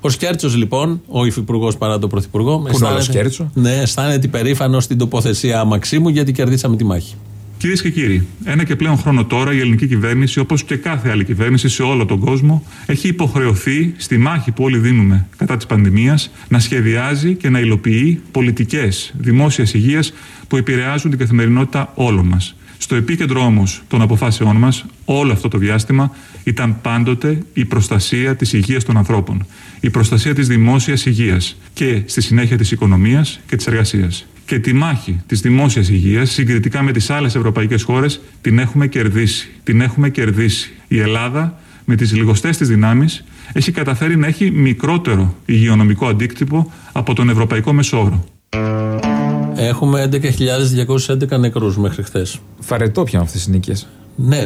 Ο Σκέρτσος, λοιπόν, ο υφυπουργός παρά τον πρωθυπουργό. Πού είναι ο Σκέρτσο; Ναι, αισθάνεται υπερήφανος στην τοποθεσία Μαξίμου γιατί κερδίσαμε τη μάχη. Κυρίες και κύριοι, ένα και πλέον χρόνο τώρα η ελληνική κυβέρνηση, όπως και κάθε άλλη κυβέρνηση σε όλο τον κόσμο, έχει υποχρεωθεί στη μάχη που όλοι δίνουμε κατά της πανδημίας να σχεδιάζει και να υλοποιεί πολιτικές δημόσιας υγείας που επηρεάζουν την καθημερινότητα όλων μας. Στο επίκεντρο όμως των αποφάσεών μας, όλο αυτό το διάστημα, ήταν πάντοτε η προστασία της υγείας των ανθρώπων. Η προστασία της δημόσιας υγείας και στη συνέχεια της οικονομίας και της εργασίας. Και τη μάχη της δημόσιας υγείας συγκριτικά με τις άλλες ευρωπαϊκές χώρες την έχουμε κερδίσει. Την έχουμε κερδίσει. Η Ελλάδα με τις λιγοστές της δυνάμεις έχει καταφέρει να έχει μικρότερο υγειονομικό αντίκτυπο από τον ευρωπαϊκό μεσόωρο. Έχουμε 11.211 νεκρούς μέχρι χθες. Φαρετό πια αυτές τις νίκες. Ναι, ε,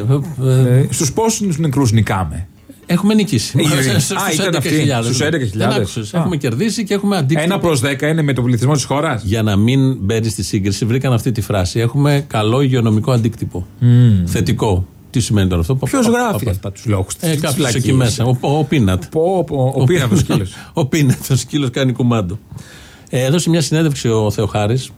ε, Στους πόσους νεκρούς νικάμε; έχουμε νικήσει. Ε, Στους- α, στους ήταν αυτή. 11.000. Στους 11.000. Δεν άκουσες. Α. Έχουμε κερδίσει και έχουμε αντίκτυπο. Ένα προς 10 είναι με τον πληθυσμό της χώρας; Για να μην μπαίνει στη σύγκριση, βρήκαν αυτή τη φράση. Έχουμε καλό υγειονομικό αντίκτυπο. Θετικό. Τι σημαίνει τώρα αυτό; Ποιος Πα- πα- γράφει πα- αυτά τους λόγους της. Ε, κάποιος εκεί μέσα. Ο, ο, ο Πίνατ. Ο πίνατο σκύλος. Ο Πίνατ, ο σκύλος κάνει κουμάντο. Ε, έδωσε μια συνέντευξη ο Θεοχάρης,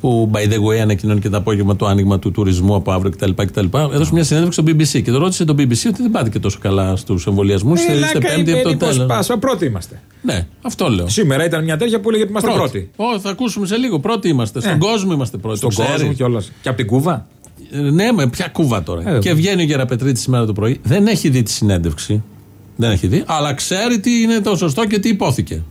που by the way ανακοινώνει και το απόγευμα το άνοιγμα του τουρισμού από αύριο κτλ. κτλ. Έδωσε μια συνέντευξη στο BBC και το ρώτησε το BBC ότι δεν πάτε και τόσο καλά στους εμβολιασμούς. Είστε πέμπτη από το τέλος. Πάσα, πρώτοι είμαστε. Ναι, αυτό λέω. Σήμερα ήταν μια τέτοια που έλεγε ότι είμαστε πρώτοι. Ω, θα ακούσουμε σε λίγο. Πρώτοι είμαστε. Στον Ε. κόσμο είμαστε πρώτοι. Στον Το ξέρεις. κόσμο κιόλας. Και από την Κούβα; Ε, Ναι, με ποια κούβα τώρα. Ε, και βγαίνει ο Γεραπετρίτης σήμερα το πρωί. Δεν έχει δει τη συνέντευξη. Δεν έχει δει, αλλά ξέρει τι είναι το σωστό και τι υπόθηκε.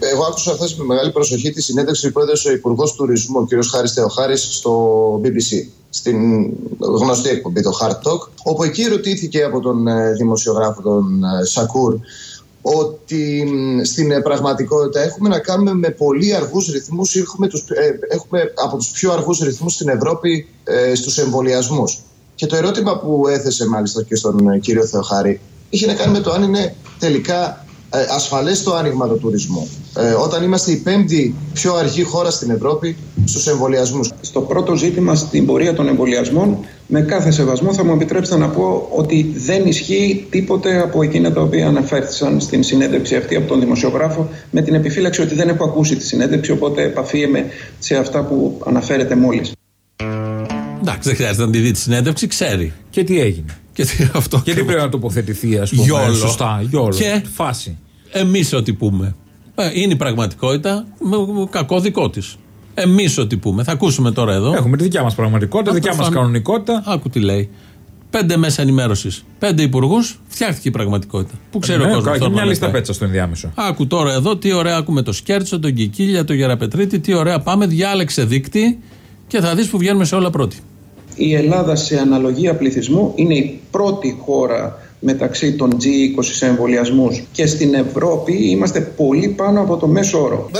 Εγώ άκουσα χθες με μεγάλη προσοχή τη συνέντευξη που έδωσε ο Υπουργός Τουρισμού, ο κ. Χάρης Θεοχάρης, στο BBC, στην γνωστή εκπομπή, το Hard Talk, όπου εκεί ρωτήθηκε από τον ε, δημοσιογράφο, τον ε, Σακούρ, ότι μ, στην ε, πραγματικότητα έχουμε να κάνουμε με πολύ αργούς ρυθμούς έχουμε, τους, ε, έχουμε από τους πιο αργούς ρυθμούς στην Ευρώπη ε, στους εμβολιασμούς. Και το ερώτημα που έθεσε μάλιστα και στον ε, κύριο Θεοχάρη είχε να κάνει με το αν είναι τελικά ε, ασφαλές το άνοιγμα του τουρισμού. Ε, όταν είμαστε η πέμπτη πιο αργή χώρα στην Ευρώπη στους εμβολιασμούς. Στο πρώτο ζήτημα στην πορεία των εμβολιασμών, με κάθε σεβασμό θα μου επιτρέψετε να πω ότι δεν ισχύει τίποτε από εκείνα τα οποία αναφέρθησαν στην συνέντευξη αυτή από τον δημοσιογράφο, με την επιφύλαξη ότι δεν έχω ακούσει τη συνέντευξη, οπότε επαφίεμαι σε αυτά που αναφέρετε μόλις. Εντάξει, δεν χρειάζεται να τη δει τη συνέντευξη, ξέρει. Και τι έγινε. Και τι, αυτό Και τι πρέπει να τοποθετηθεί, ας πούμε. Γιόλο. Σωστά, γιόλο. Και- Φάση. Εμείς ό,τι πούμε. Ε, είναι η πραγματικότητα, με, με κακό δικό της. Εμείς ό,τι πούμε. Θα ακούσουμε τώρα εδώ. Έχουμε τη δικιά μας πραγματικότητα, Α, δικιά μας προφανώς. κανονικότητα. Άκου τι λέει. Πέντε μέσα ενημέρωσης. Πέντε υπουργούς. Φτιάχτηκε η πραγματικότητα. Πού ξέρει ο Ναι, κόσμος. και μια λίστα πέτσα στο ενδιάμεσο. Άκου τώρα εδώ τι ωραία ακούμε το Σκέρτσο, τον Κικίλια, τον Γεραπετρίτη. Τι ωραία πάμε. Διάλεξε δείκτη και θα δεις που βγαίνουμε σε όλα πρώτοι. Η Ελλάδα σε αναλογία πληθυσμού είναι η πρώτη χώρα μεταξύ των G20 σε εμβολιασμούς και στην Ευρώπη είμαστε πολύ πάνω από το μέσο όρο.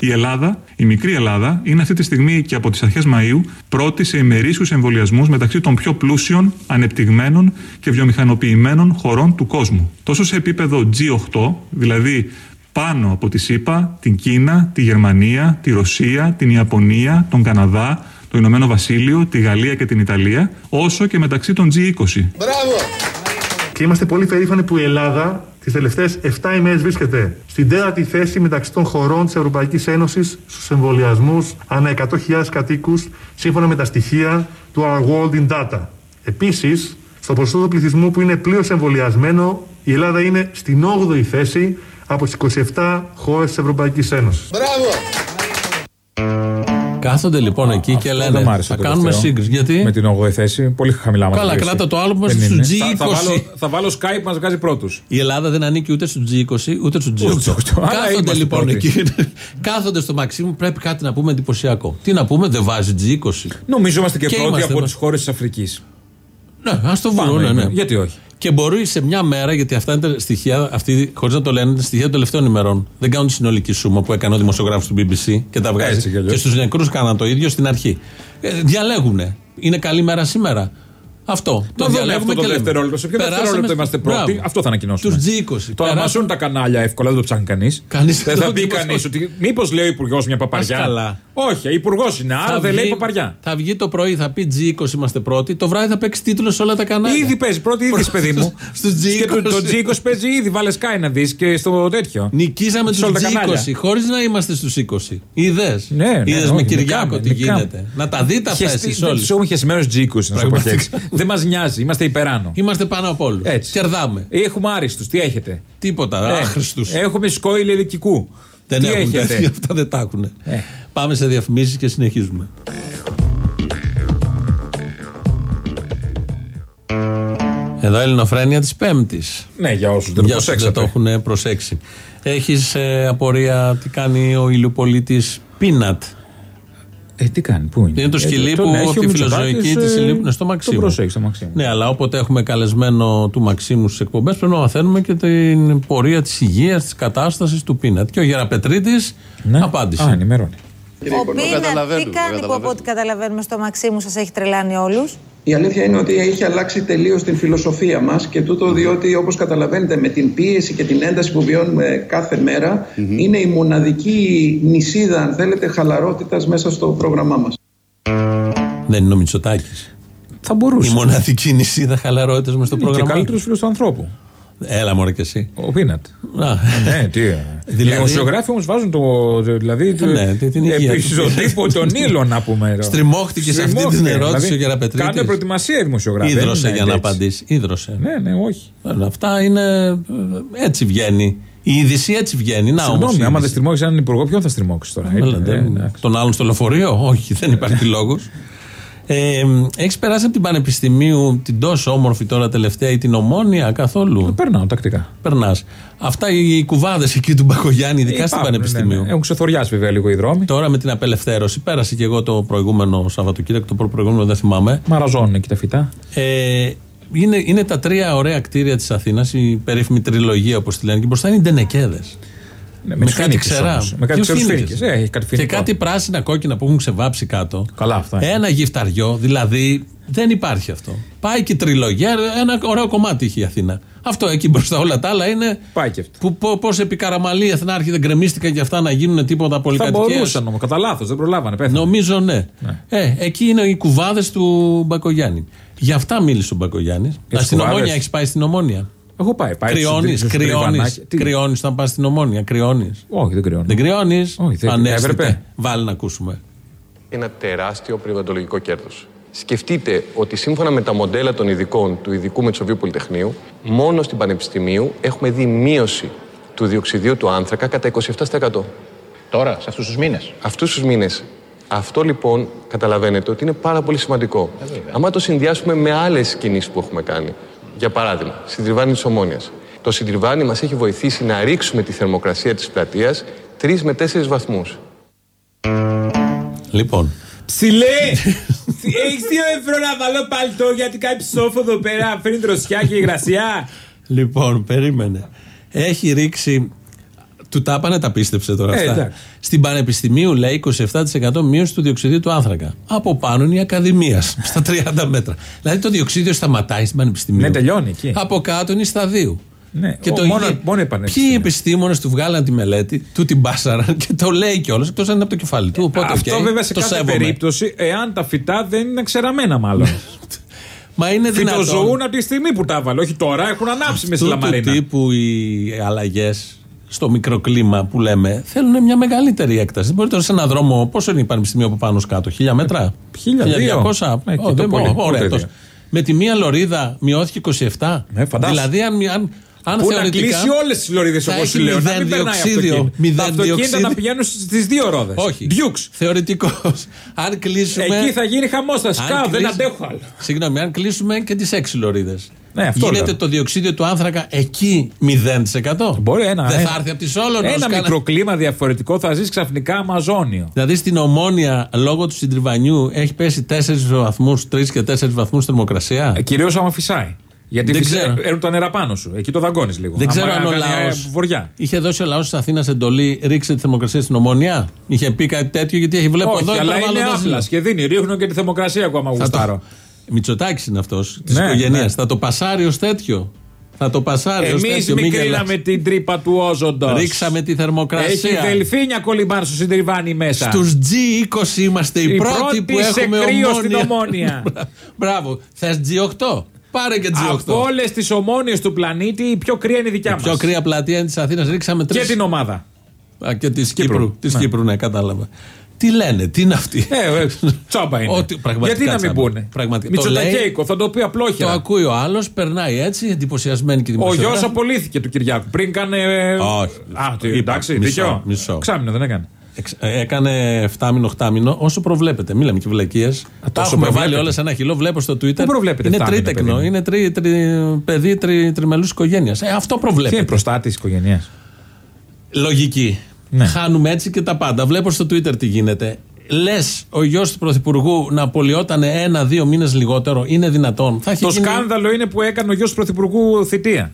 Η Ελλάδα, η μικρή Ελλάδα, είναι αυτή τη στιγμή και από τις αρχές Μαΐου πρώτη σε ημερήσιους εμβολιασμούς μεταξύ των πιο πλούσιων, ανεπτυγμένων και βιομηχανοποιημένων χωρών του κόσμου. Τόσο σε επίπεδο G8, δηλαδή πάνω από τη ΣΥΠΑ, την Κίνα, τη Γερμανία, τη Ρωσία, την Ιαπωνία, τον Καναδά, το Ηνωμένο Βασίλειο, τη Γαλλία και την Ιταλία, όσο και μεταξύ των G20. Και είμαστε πολύ περήφανοι που η Ελλάδα τις τελευταίες 7 ημέρες βρίσκεται στην τέταρτη θέση μεταξύ των χωρών της Ευρωπαϊκής Ένωσης στους εμβολιασμούς ανά 100.000 κατοίκους, σύμφωνα με τα στοιχεία του Our World in Data. Επίσης, στο ποσοστό του πληθυσμού που είναι πλήρως εμβολιασμένο, η Ελλάδα είναι στην 8η θέση από τις 27 χώρες της Ευρωπαϊκής Ένωσης. Κάθονται λοιπόν εκεί και Αυτό λένε δεν μ' άρεσε θα το κάνουμε τελευταίο. σύγκριση. Γιατί; Με την 8η θέση, πολύ χαμηλά μας Καλά, κράτα το άλλο που είμαστε Δεν στους είναι. G20. Θα, θα, βάλω, θα βάλω Skype που μας βγάζει πρώτους. η Ελλάδα δεν ανήκει ούτε στου G20 ούτε στου Ούτε G8. στους G8. Άρα Κάθονται είμαστε λοιπόν πρώτοι. εκεί. (laughs) Κάθονται στο Μαξίμου, πρέπει κάτι να πούμε εντυπωσιακό. Τι να πούμε, δεν βάζει G20. Νομίζω είμαστε και, Και πρώτοι είμαστε, από είμαστε. τις χώρες της Αφρικής. Ναι, ας το βρουν. Πάμε, Ναι, ναι. Γιατί όχι. Και μπορείς σε μια μέρα, γιατί αυτά είναι τα στοιχεία, αυτοί, χωρίς να το λένε, είναι τα στοιχεία των τελευταίων ημερών. Δεν κάνουν τη συνολική σούμα που έκανε ο δημοσιογράφος του BBC και τα βγάζει. Έτσι κι αλλιώς. και στους νεκρούς κάναν το ίδιο στην αρχή. Ε, διαλέγουν. Είναι καλή μέρα σήμερα. Αυτό. Το Το δούμε διαλέγουμε αυτό το και λέμε. δευτερόλεπτο. Σε ποιο Περάσαμε δευτερόλεπτο είμαστε στο- πρώτοι, Μπράβο. αυτό θα ανακοινώσουμε. Τους G20. Τώρα Περάσαμε- μασούν τα κανάλια εύκολα, δεν το ψάχνει κανείς. Κανείς δεν δεν θα (laughs) το πει ψάχνει. κανείς ότι. Μήπως λέει ο Υπουργός μια παπαριά. Ας καλά. Όχι, Υπουργός είναι, άρα δεν λέει παπαριά. Θα βγει το πρωί, θα πει G20 είμαστε πρώτοι. Το βράδυ θα παίξει τίτλος σε όλα τα κανάλια. Ήδη παίζει πρώτη, ήδη παιδί μου. (laughs) Στους Και το, G20. το G20 παίζει ήδη, βάλε Sky να δεις και στο τέτοιο. Νικήσαμε Σε τους όλα τα κανάλια. G20 χωρίς να είμαστε στους 20. Είδες; Ναι, ναι, Είδες όχι, με με Κυριάκο κάμε, τι με γίνεται. κάμε. Να τα δείτε αυτά Χεστή- εσεί δεν όλοι. τους έχουμε χεσμένους G20 να σου πω και Πραγματικά. έτσι. Δεν μας νοιάζει, είμαστε υπεράνω. Είμαστε πάνω από όλους. Έτσι. Κερδάμε. Έχουμε άριστους, τι έχετε; Τίποτα. Ε, Άχρηστους. Έχουμε σκόιλ ελικικού. Δεν τι έχουν έχετε; τέτοια, αυτά δεν τα έχουν. Ε. Πάμε σε διαφημίσεις και συνεχίζουμε. Εδώ η Ελληνοφρένεια της Πέμπτης. Ναι, για όσους δεν Για το όσους δεν το προσέξατε. έχουν προσέξει. Έχεις απορία τι κάνει ο ηλιοπολίτης Πίνατ; Ε, τι κάνει, πού είναι; Είναι το Ε, σκυλί τον που έχει ο από τη Μητσοτάκης, φιλοζωική ε, της συλλήπουν στο Το Μαξίμου. προσέχει στο Μαξίμου. Ναι, αλλά όποτε έχουμε καλεσμένο του Μαξίμου στις εκπομπές, πρέπει να μαθαίνουμε και την πορεία της υγείας, της κατάστασης του Πίνατ. Και ο Γεραπετρίτης απάντησε. Ναι. Α, ενημερώνει. Ο Πίνα, τι κάνει που από ό,τι καταλαβαίνουμε στο Μαξίμου σας έχει τρελάνει όλους; Η αλήθεια είναι ότι έχει αλλάξει τελείως την φιλοσοφία μας και τούτο διότι, όπως καταλαβαίνετε, με την πίεση και την ένταση που βιώνουμε κάθε μέρα, είναι η μοναδική νησίδα, αν θέλετε, χαλαρότητας μέσα στο πρόγραμμά μας. Δεν είναι ο Μητσοτάκης. Θα μπορούσε. Η μοναδική νησίδα χαλαρότητας με στο Είναι και πρόγραμμα. καλύτερος φίλος του ανθρώπου. Έλα, μωρέ και εσύ. Ο Πίνατ. Α. ναι, τι. (laughs) Δηλαδή- Οι δημοσιογράφοι όμως βάζουν το. Δηλαδή. Ε, ναι, την- την υγεία Επίση, τους. ο τύπο τον ήλιο να πούμε. Στριμώχτηκες σε αυτή την Στριμώχτηκε, ερώτηση δηλαδή, ο Γεραπετρίτης. Κάνουν προετοιμασία οι δημοσιογράφοι. Ίδρωσε δεν είναι για να έτσι. απαντήσει. Ίδρωσε. Ναι, ναι, όχι. Ε, Αυτά είναι. ε, Έτσι βγαίνει. Η είδηση έτσι βγαίνει. Να όμως. Συγγνώμη, άμα δεν στριμώξεις έναν υπουργό, ποιον θα στριμώξεις τώρα. Ε, ε, Τον άλλον στο λεωφορείο, όχι, δεν υπάρχει (laughs) λόγος. Ε, Έχεις περάσει από την Πανεπιστημίου την τόσο όμορφη τώρα τελευταία ή την ομόνια καθόλου; Περνάω τακτικά. Περνάς. Αυτά οι κουβάδες εκεί του Μπακογιάννη, ειδικά στην Υπάρχουν, Πανεπιστημίου. ναι, ναι. Έχουν ξεθοριάσει βέβαια λίγο οι δρόμοι. Τώρα με την απελευθέρωση, πέρασε και εγώ το προηγούμενο Σαββατοκύριακο, το προηγούμενο δεν θυμάμαι. Μαραζώνουν εκεί τα φυτά. Ε, είναι, είναι τα τρία ωραία κτίρια της Αθήνας, η περίφημη τριλογία όπως τη λένε, και μπροστά είναι οι Ντενεκέδες. Ναι, με τους κάτι φοίνικες ξερά. όμως. Με κάτι Ποιους ξερούς φοίνικες; φοίνικες. Ε, έχει κάτι Και φοινικό. κάτι πράσινα κόκκινα που έχουν ξεβάψει κάτω. Καλά αυτά. είναι. Ένα γυφταριό, δηλαδή δεν υπάρχει αυτό. Πάει και η τριλογία, ένα ωραίο κομμάτι έχει η Αθήνα. Αυτό εκεί μπροστά όλα τα άλλα είναι. Πάει και αυτό. Που, πώς επί Καραμαλή, Εθνάρχη δεν γκρεμίστηκαν και αυτά να γίνουν τίποτα Θα πολυκατοικίες. μπορούσαν όμως, κατά λάθος, δεν προλάβανε. Πέθανε. Νομίζω ναι. Ε, εκεί είναι οι κουβάδες του Μπακογιάννη. Γι' αυτά μίλησε ο Μπακογιάννης. τις Στην κουβάδες; Ομόνια έχεις πάει στην Ομόνια; Έχω πάει. πάει Κρυώνεις, στους- στους κρυώνεις. τριβανάκια. Τι; Κρυώνεις όταν πας στην Ομόνια. Κρυώνεις. Όχι, δεν κρυώνει. Δεν κρυώνεις; Όχι, δεν- έπρεπε. Βάλει να ακούσουμε. ένα τεράστιο πνευματολογικό κέρδος. Σκεφτείτε ότι σύμφωνα με τα μοντέλα των ειδικών του Ειδικού Μετσοβίου Πολυτεχνείου, μόνο στην Πανεπιστημίου έχουμε δει μείωση του διοξιδίου του άνθρακα κατά 27%. Τώρα, σε αυτούς τους μήνες. Αυτούς τους μήνες. Αυτό λοιπόν καταλαβαίνετε ότι είναι πάρα πολύ σημαντικό. Άμα το συνδυάσουμε με άλλες κινήσεις που έχουμε κάνει. Για παράδειγμα, συντριβάνι της Ομόνιας. Το συντριβάνι μας έχει βοηθήσει να ρίξουμε τη θερμοκρασία της πλατείας 3 με 4 βαθμούς. Λοιπόν. Ψηλέ! Έχεις δύο ευρώ να βάλω παλτό γιατί κάνει ψόφο εδώ πέρα. Φέρνει δροσιά και υγρασία. Λοιπόν, περίμενε. Έχει ρίξει. Του τα πάνε, τα πίστεψε τώρα Ε, αυτά. εντάξει. Στην Πανεπιστημίου λέει 27% μείωση του διοξιδίου του άνθρακα. Από πάνω είναι η Ακαδημία, (laughs) στα 30 μέτρα. Δηλαδή το διοξίδιο σταματάει στην Πανεπιστημίου. Ναι, τελειώνει εκεί. Από κάτω είναι στα δύο. Ναι, Και ο- το μόνο, είχε- μόνο η Ποιοι πανεπιστήμια. επιστήμονες του βγάλαν τη μελέτη, του την μπάσαραν και το λέει κιόλας, εκτός αν είναι από το κεφάλι του. Οπότε, Αυτό οκ, βέβαια σε το κάθε σέβομαι. περίπτωση, εάν τα φυτά δεν είναι ξεραμένα μάλλον. (laughs) Μα είναι δυνατόν. Φυτοζωούν από τη στιγμή που τα έβαλε. Όχι τώρα, έχουν ανάψει με στη Αυτού του λαμαρίνα. τύπου οι αλλαγές στο μικροκλίμα που λέμε θέλουν μια μεγαλύτερη έκταση. Δεν μπορεί τώρα σε έναν δρόμο, πόσο είναι η πανεπιστημίου από πάνω ως κάτω, 1000 μέτρα, Χίλια, δύο. 1200. Ε, και Ω, το δεν πολύ, μπορώ, ούτε ωραία, δύο. τόσο. Με τη μία λωρίδα μειώθηκε 27. Ναι, φαντάσου. δηλαδή, αν, αν, αν Πού να θεωρητικά. κλείσει όλες τις λωρίδες θα όπως έχει σου λέω. Να μηδέν μην περνάει διοξίδιο, αυτοκίνητο. μηδέν Τα αυτοκίνητα διοξίδιο. να πηγαίνουν στις δύο ρόδες. Όχι. Διούξ. Θεωρητικός. αν κλείσουμε. Εκεί θα γίνει χαμός. Θα αν σκάω. Δεν κλείσουμε- αντέχω άλλο. Συγγνώμη, αν κλείσουμε και τις έξι λωρίδες. Ναι, αυτό Γίνεται λέω. το διοξίδιο του άνθρακα εκεί 0%. Μπορεί ένα. Δεν ένα- θα έρθει από τη Σόλωνος. Ένα μικρό κλίμα διαφορετικό θα ζεις ξαφνικά Αμαζόνιο. Δηλαδή στην Ομόνια, λόγω του συντριβανιού, έχει πέσει 4 βαθμούς, 3 και 4 βαθμούς θερμοκρασία; Κυρίως άμα φυσάει. Γιατί Δεν φυσάει, ξέρω. έρουν τα νερά πάνω σου. Εκεί το δαγκώνεις λίγο. Δεν ξέρω Άμα αν ο κάνει, ε, λαό. Βοριά. Είχε δώσει ο λαός της Αθήνας εντολή, ρίξε τη θερμοκρασία στην Ομόνια; Είχε πει κάτι τέτοιο, γιατί έχει βλέπω Όχι, εδώ αλλά είναι υπερβάλλοντα άπλα ζήλο. και δίνει. Ρίχνουν και τη θερμοκρασία ακόμα Θα το- γουστάρω. Μητσοτάκης είναι αυτός της Ναι, οικογένειας. ναι. Θα το πασάρει ως τέτοιο. Θα το πασάρει ως Εμείς τέτοιο. μην μικρύναμε γελάς. την τρύπα του όζοντος. Ρίξαμε τη θερμοκρασία. Έχει δελφίνια κολυμπάνε στο συντριβάνι μέσα. Στους G20 είμαστε οι, Οι πρώτοι πρώτοι που σε έχουμε κρύο ομόνια. στην Ομόνια. (laughs) Μπράβο. Θες G8; Πάρε και G8. Από όλες τις ομόνιες του πλανήτη, η πιο κρύα είναι η δικιά Η μας. πιο κρύα πλατεία είναι της Αθήνας. Ρίξαμε τρεις. Και την ομάδα. Α, και της Κύπρου. Κύπρου. Της Ναι. Κύπρου, ναι, κατάλαβα. Τι λένε, τι είναι αυτοί; Ε, ε, τσάμπα είναι. Ότι πραγματικά Γιατί να μην τσάμπα. πούνε; Πραγματικά. Το λέει- Μητσοτακέικο, θα το πει Το απλόχερα. ακούει ο άλλος, περνάει έτσι, εντυπωσιασμένη και Ο δημοσιογράφη. γιος απολύθηκε του Κυριάκου. Πριν κάνε. Όχι. Α, τι, Είπα, εντάξει, μισό, δίκιο. μισό. Ξάμινο δεν έκανε. Εξ- ε, Έκανε 7 8 όσο προβλέπετε. Μην λέμε και βλακίες. Τα τόσο έχουμε βάλει προβλέπετε. όλα σε ένα χυλό. Βλέπω στο Twitter. Πού προβλέπετε Είναι εφτάμινο, τρίτεκνο. παιδί μου; Είναι τρι, τρι, παιδί τρι, τριμελούς οικογένειας. Ε, αυτό Τι είναι προβλέπετε. προστάτη της οικογένειας; Λογική. Ναι. Χάνουμε έτσι και τα πάντα. Βλέπω στο Twitter τι γίνεται. Λες ο γιος του Πρωθυπουργού να απολυόταν ένα-δύο μήνες λιγότερο. Είναι δυνατόν; Θα έχει Το γίνει- σκάνδαλο είναι που έκανε ο γιος του Πρωθυπουργού θητεία.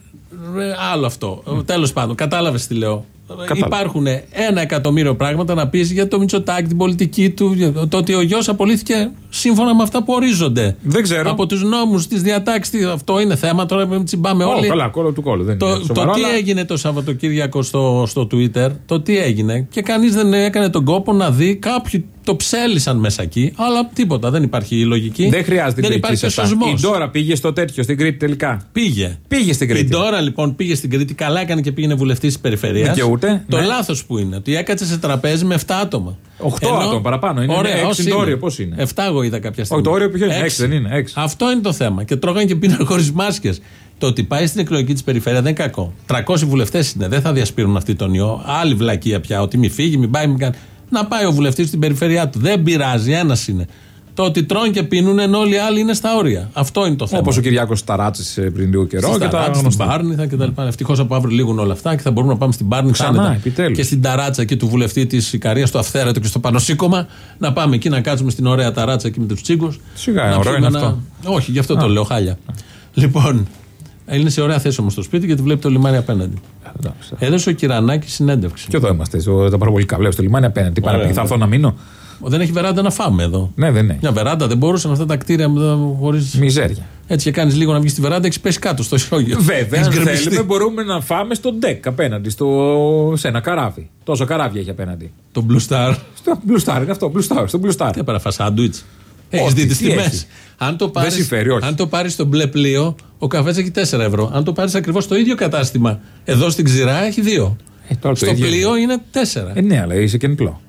Ρε, άλλο αυτό. Τέλος πάντων, κατάλαβες τι λέω. Κατάλαβα. Υπάρχουν ένα εκατομμύριο πράγματα να πεις για το Μητσοτάκη, την πολιτική του. για Το ότι ο γιος απολύθηκε σύμφωνα με αυτά που ορίζονται. Δεν ξέρω. Από τους νόμους, τις διατάξεις. Αυτό είναι θέμα. Τώρα μην τσιμπάμε Ω, όλοι. καλά, κόλλο του κόλλου. Δεν Το, είναι το σοβαρό, τι αλλά- έγινε το Σαββατοκύριακο στο, στο Twitter, το τι έγινε. Και κανείς δεν έκανε τον κόπο να δει. Κάποιοι το ψέλισαν μέσα εκεί, αλλά τίποτα. Δεν υπάρχει λογική. Δεν χρειάζεται Δεν λογική υπάρχει σε αυτά. σωσμό. Η Ντόρα πήγε στο τέτοιο, στην Κρήτη τελικά. Πήγε. Πήγε στην Η Κρήτη. Ντόρα λοιπόν πήγε στην Κρήτη, καλά έκανε και πήγαινε βουλευτής της περιφερεια. Δικαιούται, Το ναι. λάθος που είναι ότι έκατσε σε τραπέζι με 7 άτομα. Οχτώ άτομα παραπάνω, είναι Ωραία, έξι όσοι είναι το είναι; όριο, πώς είναι; 7 εγώ είδα κάποια στιγμή. Όχι, το όριο ποιο είναι, Έξι. έξι δεν είναι, έξι. Αυτό είναι το θέμα. Και τρώγανε και πίναν χωρίς μάσκες. Το ότι πάει στην εκλογική της περιφέρεια δεν είναι κακό. 300 βουλευτές είναι, δεν θα διασπείρουν αυτή τον ιό. Άλλη βλακεία πια. Ότι μη φύγει, μην πάει, μην κάνει. Να πάει ο βουλευτής στην περιφέρειά του. Δεν πειράζει, ένας είναι. Το ότι τρώνε και πίνουν ενώ όλοι οι άλλοι είναι στα όρια. Αυτό είναι το θέμα. Όπως ο Κυριάκος Ταράτση πριν λίγο καιρό. Στην Και τα ταράτσα, στην γνωστά. Πάρνηθα και τα λοιπά. Ευτυχώς από αύριο λήγουν όλα αυτά και θα μπορούμε να πάμε στην Πάρνηθα Ξανά, άνετα. επιτέλους. Και στην ταράτσα εκεί του βουλευτή της Ικαρίας, στο Αυθαίρετο και στο Πανοσύκωμα, να πάμε εκεί να κάτσουμε στην ωραία ταράτσα εκεί με τους τσίγκους. Σιγά, ωραίο είναι αυτό. Όχι, γι' αυτό το λέω, χάλια. Λοιπόν, είναι σε ωραία θέση όμως το σπίτι γιατί βλέπει το λιμάνι απέναντι. Έδωσε ο Κυρανάκης συνέντευξη. Και εδώ είμαστε, στο- τα παραβολικά. Βλέπεις το λιμάνι απέναντι. Τι Ωραία, παραπεί, θα ναι. έρθω να μείνω. Δεν έχει βεράντα να φάμε εδώ. Ναι, δεν είναι. Μια βεράντα δεν μπορούσαν αυτά τα κτίρια χωρί. Μιζέρια. Έτσι και κάνεις λίγο να βγεις στη βεράντα, έχεις πέσει κάτω στο ισόγειο. Βέβαια, αν Έχεις γκρεμιστεί. θέλουμε, μπορούμε να φάμε στο ντεκ απέναντι, στο... σε ένα καράβι. Τόσο καράβια έχει απέναντι. Το Blue Star. Στο Blue Star είναι αυτό, Blue Star, στο Blue Star. Τι έπαρα, σάντουιτς. Έχεις Όχι, δει τι τις τιμές; έχεις. Αν το πάρει. συμφέρει, όχι. Αν το πάρεις στο μπλε πλοίο, ο καφές έχει 4 ευρώ. Αν το πάρεις ακριβώς στο ίδιο κατάστημα, εδώ στην ξηρά έχει 2. Ε, τώρα το στο ίδιο πλοίο είναι. είναι 4. Ε, ναι, αλλά είσαι και νυπλό.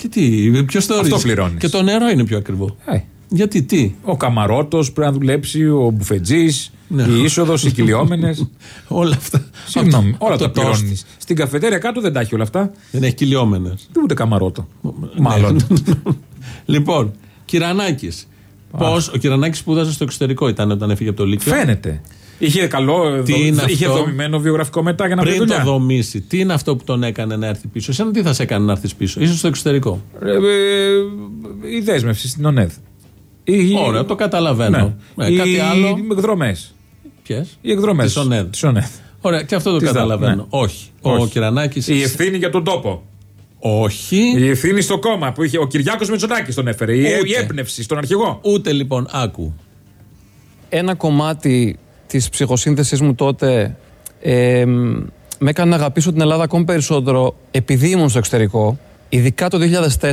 Και τι, ποιος το ορίζει; πληρώνεις. Και το νερό είναι πιο ακριβό. Ε, Γιατί τι; ο καμαρότος πρέπει να δουλέψει, ο μπουφετζής, Ναι. η είσοδος, οι κυλιόμενες. (laughs) Όλα αυτά. Συγγνώμη, όλα το τα toast. πληρώνεις. Στην καφετέρια κάτω δεν τα έχει όλα αυτά. Δεν έχει κυλιόμενες. Ούτε καμαρότο. Μάλλον. (laughs) λοιπόν, Κυρανάκης. Πώς ο Κυρανάκης σπούδασε στο εξωτερικό ήταν όταν έφυγε από το Λύκειο. Φαίνεται. Είχε καλό, Τι δο- είναι είχε αυτό; δομημένο βιογραφικό μετά για να βρει Πριν το δουλειά. δομήσει, τι είναι αυτό που τον έκανε να έρθει πίσω; Εσένα τι θα σε έκανε να έρθεις πίσω, ίσω στο εξωτερικό. Ε, ε, η δέσμευση στην ΟΝΕΔ. Η- Ωραία, το καταλαβαίνω. Ναι. Ε, κάτι οι άλλο. εκδρομές. Ποιες; Οι εκδρομές. Της ΟΝΕΔ. Ωραία, και αυτό το Της ΔΑΠ, καταλαβαίνω. ναι. Όχι. Ο Όχι. Κυρανάκης. Η ευθύνη για τον τόπο. Όχι. Η ευθύνη στο κόμμα που είχε ο Κυριάκος Μητσοτάκης τον έφερε. Η, Ούτε. η έμπνευση στον αρχηγό. Ούτε λοιπόν, άκου. ένα κομμάτι της ψυχοσύνθεσης μου τότε ε, με έκανε να αγαπήσω την Ελλάδα ακόμη περισσότερο επειδή ήμουν στο εξωτερικό. Ειδικά το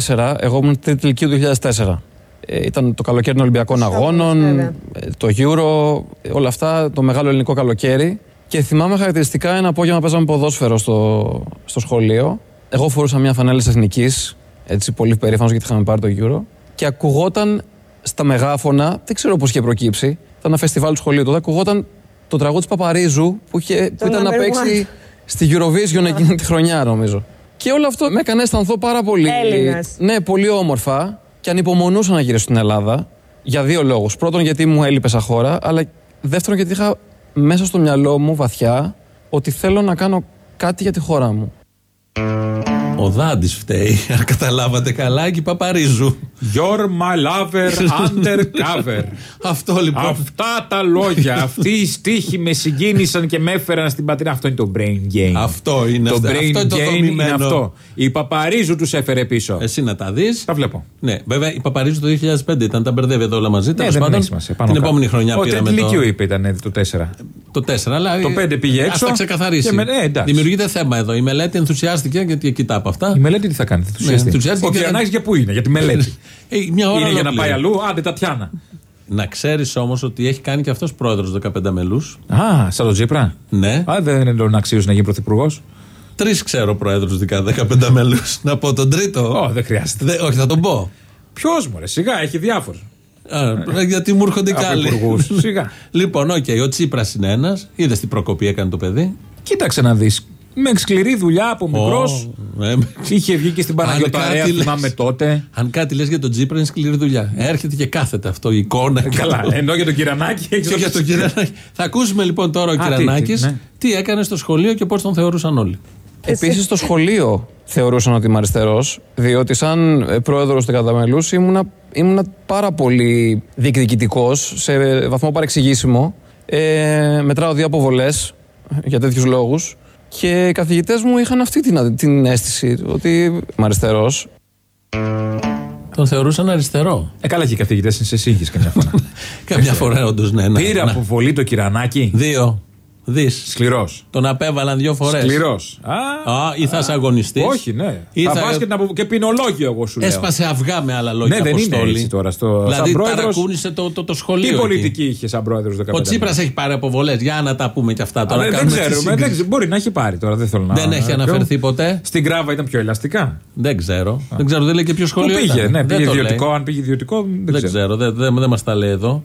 2004, εγώ ήμουν τρίτη ηλικίου 2004. Ε, ήταν το καλοκαίρι των Ολυμπιακών Αγώνων, ε, το Euro, ε, όλα αυτά, το μεγάλο ελληνικό καλοκαίρι. Και θυμάμαι χαρακτηριστικά ένα απόγευμα παίζαμε ποδόσφαιρο στο, στο σχολείο. Εγώ φορούσα μια φανέλα της Εθνικής, έτσι πολύ περήφανος γιατί είχαμε πάρει το Euro. Και ακουγόταν στα μεγάφωνα, δεν ξέρω πώς είχε προκύψει, ήταν ένα φεστιβάλ του σχολείου τότε, ακουγόταν το τραγούδι του Παπαρίζου που, είχε, που ήταν να number παίξει one. στη Eurovision εκείνη τη χρονιά, νομίζω. Και όλο αυτό με έκανε να αισθανθώ πάρα πολύ. Έλληνας. Ναι, πολύ όμορφα και ανυπομονούσα να γυρίσω στην Ελλάδα. Για δύο λόγους. Πρώτον, γιατί μου έλειπε σαν χώρα, αλλά Δεύτερον, γιατί είχα μέσα στο μυαλό μου βαθιά ότι θέλω να κάνω κάτι για τη χώρα μου. Ο Δάντης φταίει, (laughs) αν καταλάβατε καλά, και η Παπαρίζου. You're my lover undercover. (laughs) Αυτό λοιπόν. Αυτά τα λόγια, αυτοί οι στίχοι με συγκίνησαν και με έφεραν στην πατρίδα. Αυτό είναι το brain game. Αυτό είναι το αυτό. brain Αυτό είναι το game είναι δομημένο. αυτό. Η Παπαρίζου τους έφερε πίσω. Εσύ να τα δεις. Τα βλέπω. Ναι, βέβαια η Παπαρίζου το 2005 ήταν, τα μπερδεύει εδώ όλα μαζί. Ναι, Τέλος δεν πάντων, έχει σημασία. Πάνω την κάτω. επόμενη χρονιά Ο πήραμε Τετλικιού το, είπε ήταν το 4. το 4. Αλλά Το πέντε πήγε Ας έξω τα ξεκαθαρίσει. και με- ε, εντάξει. Δημιουργείται θέμα εδώ. Η μελέτη ενθουσιάστηκε γιατί κοιτά από αυτά. Η μελέτη τι θα κάνει, θα ενθουσιαστεί. ενθουσιάστηκε Ο και- Κυριανάκης για πού είναι, για τη μελέτη. (laughs) Ε, μια ώρα είναι για να ολόκληρη. πάει αλλού, άντε Τατιάνα. Να ξέρεις όμως ότι έχει κάνει και αυτός πρόεδρος 15 μελούς. Α, σαν τον Τσίπρα. Ναι. Α, δεν είναι τον αξίωση να γίνει πρωθυπουργός. Τρεις ξέρω πρόεδρους 15 μελούς. Να πω τον τρίτο. Ω, δεν χρειάζεται. Δε- όχι, θα τον πω. Ποιος μου, ρε, σιγά, έχει διάφορους. Α, γιατί μου έρχονται κι Από άλλοι. υπουργούς, (laughs) σιγά. λοιπόν, οκ, ο Τσίπρας είναι ένας. Είδες τι προκοπή έκανε το παιδί. Κοίταξε να δεις. Με σκληρή δουλειά από μικρός. Ω, ε, Είχε βγει και στην Παναγιοταρέα, κάτι λες. θυμάμαι τότε. Αν κάτι λες για τον Τσίπρα, είναι σκληρή δουλειά. Έρχεται και κάθεται αυτό, η εικόνα. και Καλά, το- (laughs) ενώ για τον Κυρανάκη έχει και για τον Κυρανάκη. Θα ακούσουμε λοιπόν τώρα ο τι, Κυρανάκης τι, ναι. τι έκανε στο σχολείο και πώς τον θεωρούσαν όλοι. Επίσης, στο σχολείο θεωρούσαν ότι είμαι αριστερός, διότι σαν πρόεδρος του καταμελούς ήμουνα, ήμουνα πάρα πολύ διεκδικητικός, σε βαθμό παρεξηγήσιμο. Ε, μετράω δύο αποβολές για τέτοιους λόγους. Και οι καθηγητές μου είχαν αυτή την, την αίσθηση ότι είμαι αριστερός. Τον θεωρούσαν αριστερό. Ε, καλά και οι καθηγητές είναι σε σύγχυση καμιά φορά. (laughs) Καμιά φορά όντως, ναι. ναι. Πήρε Να. αποβολή το Κυρανάκη. Δύο. Δεις. Σκληρός. Τον απέβαλαν δύο φορές. Σκληρός. Α, ή θα είσαι αγωνιστής. Όχι, ναι. Ή θα θα- πας και, την απο- και ποινολόγιο, εγώ σου λέω. Έσπασε αυγά με άλλα λόγια. Ναι, δεν είναι Αποστόλη. έτσι τώρα. Στο... Δηλαδή σαν πρόεδρος, ταρακούνησε το, το, το σχολείο. Τι εκεί. πολιτική είχε σαν πρόεδρος 15. Ο Τσίπρας έχει πάρει αποβολές. Για να τα πούμε και αυτά τώρα. Αλλά δεν κάνουμε τη ξέρουμε. σύγκριση. Δεν ξέρω, μπορεί να έχει πάρει τώρα. Δεν θέλω να. Δεν έχει ε, αναφερθεί ποιο; ποτέ. Στην Γκράβα ήταν πιο ελαστικά. Δεν ξέρω. Δεν ξέρω, δεν λέει και ποιο Πού σχολείο. πήγε, ήταν. ναι, Δεν πήγε το λέει. ιδιωτικό. Αν πήγε ιδιωτικό, δεν, Δεν ξέρω. ξέρω, δεν, δεν, δεν μας τα λέει εδώ.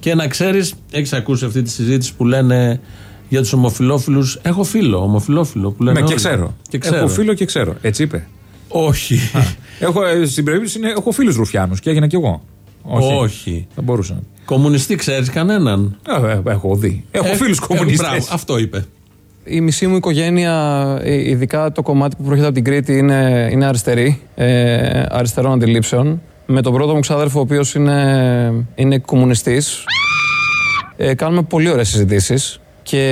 Και να ξέρεις, έχεις ακούσει αυτή τη συζήτηση που λένε για τους ομοφυλόφιλους. Έχω φίλο, ομοφυλόφιλο που λένε. Ναι, και όλοι. ξέρω. Και ξέρω. Έχω φίλο και ξέρω. Έτσι είπε. Όχι. Έχω, ε, στην περίπτωση είναι, έχω φίλους Ρουφιάνους και έγινα κι εγώ. Όχι. Θα μπορούσα. Κομμουνιστή ξέρεις κανέναν; Ε, ε, έχω δει. Έχω Ε, φίλους ε, κομμουνιστές. μπράβο, αυτό είπε. Η μισή μου οικογένεια, ε, ειδικά το κομμάτι που προέρχεται από την Κρήτη, είναι, είναι αριστερή, ε, αριστερών αντιλήψεων. Με τον πρώτο μου ξάδερφο, ο οποίος είναι, είναι κομμουνιστής, ε, κάνουμε πολύ ωραίες συζητήσεις. Και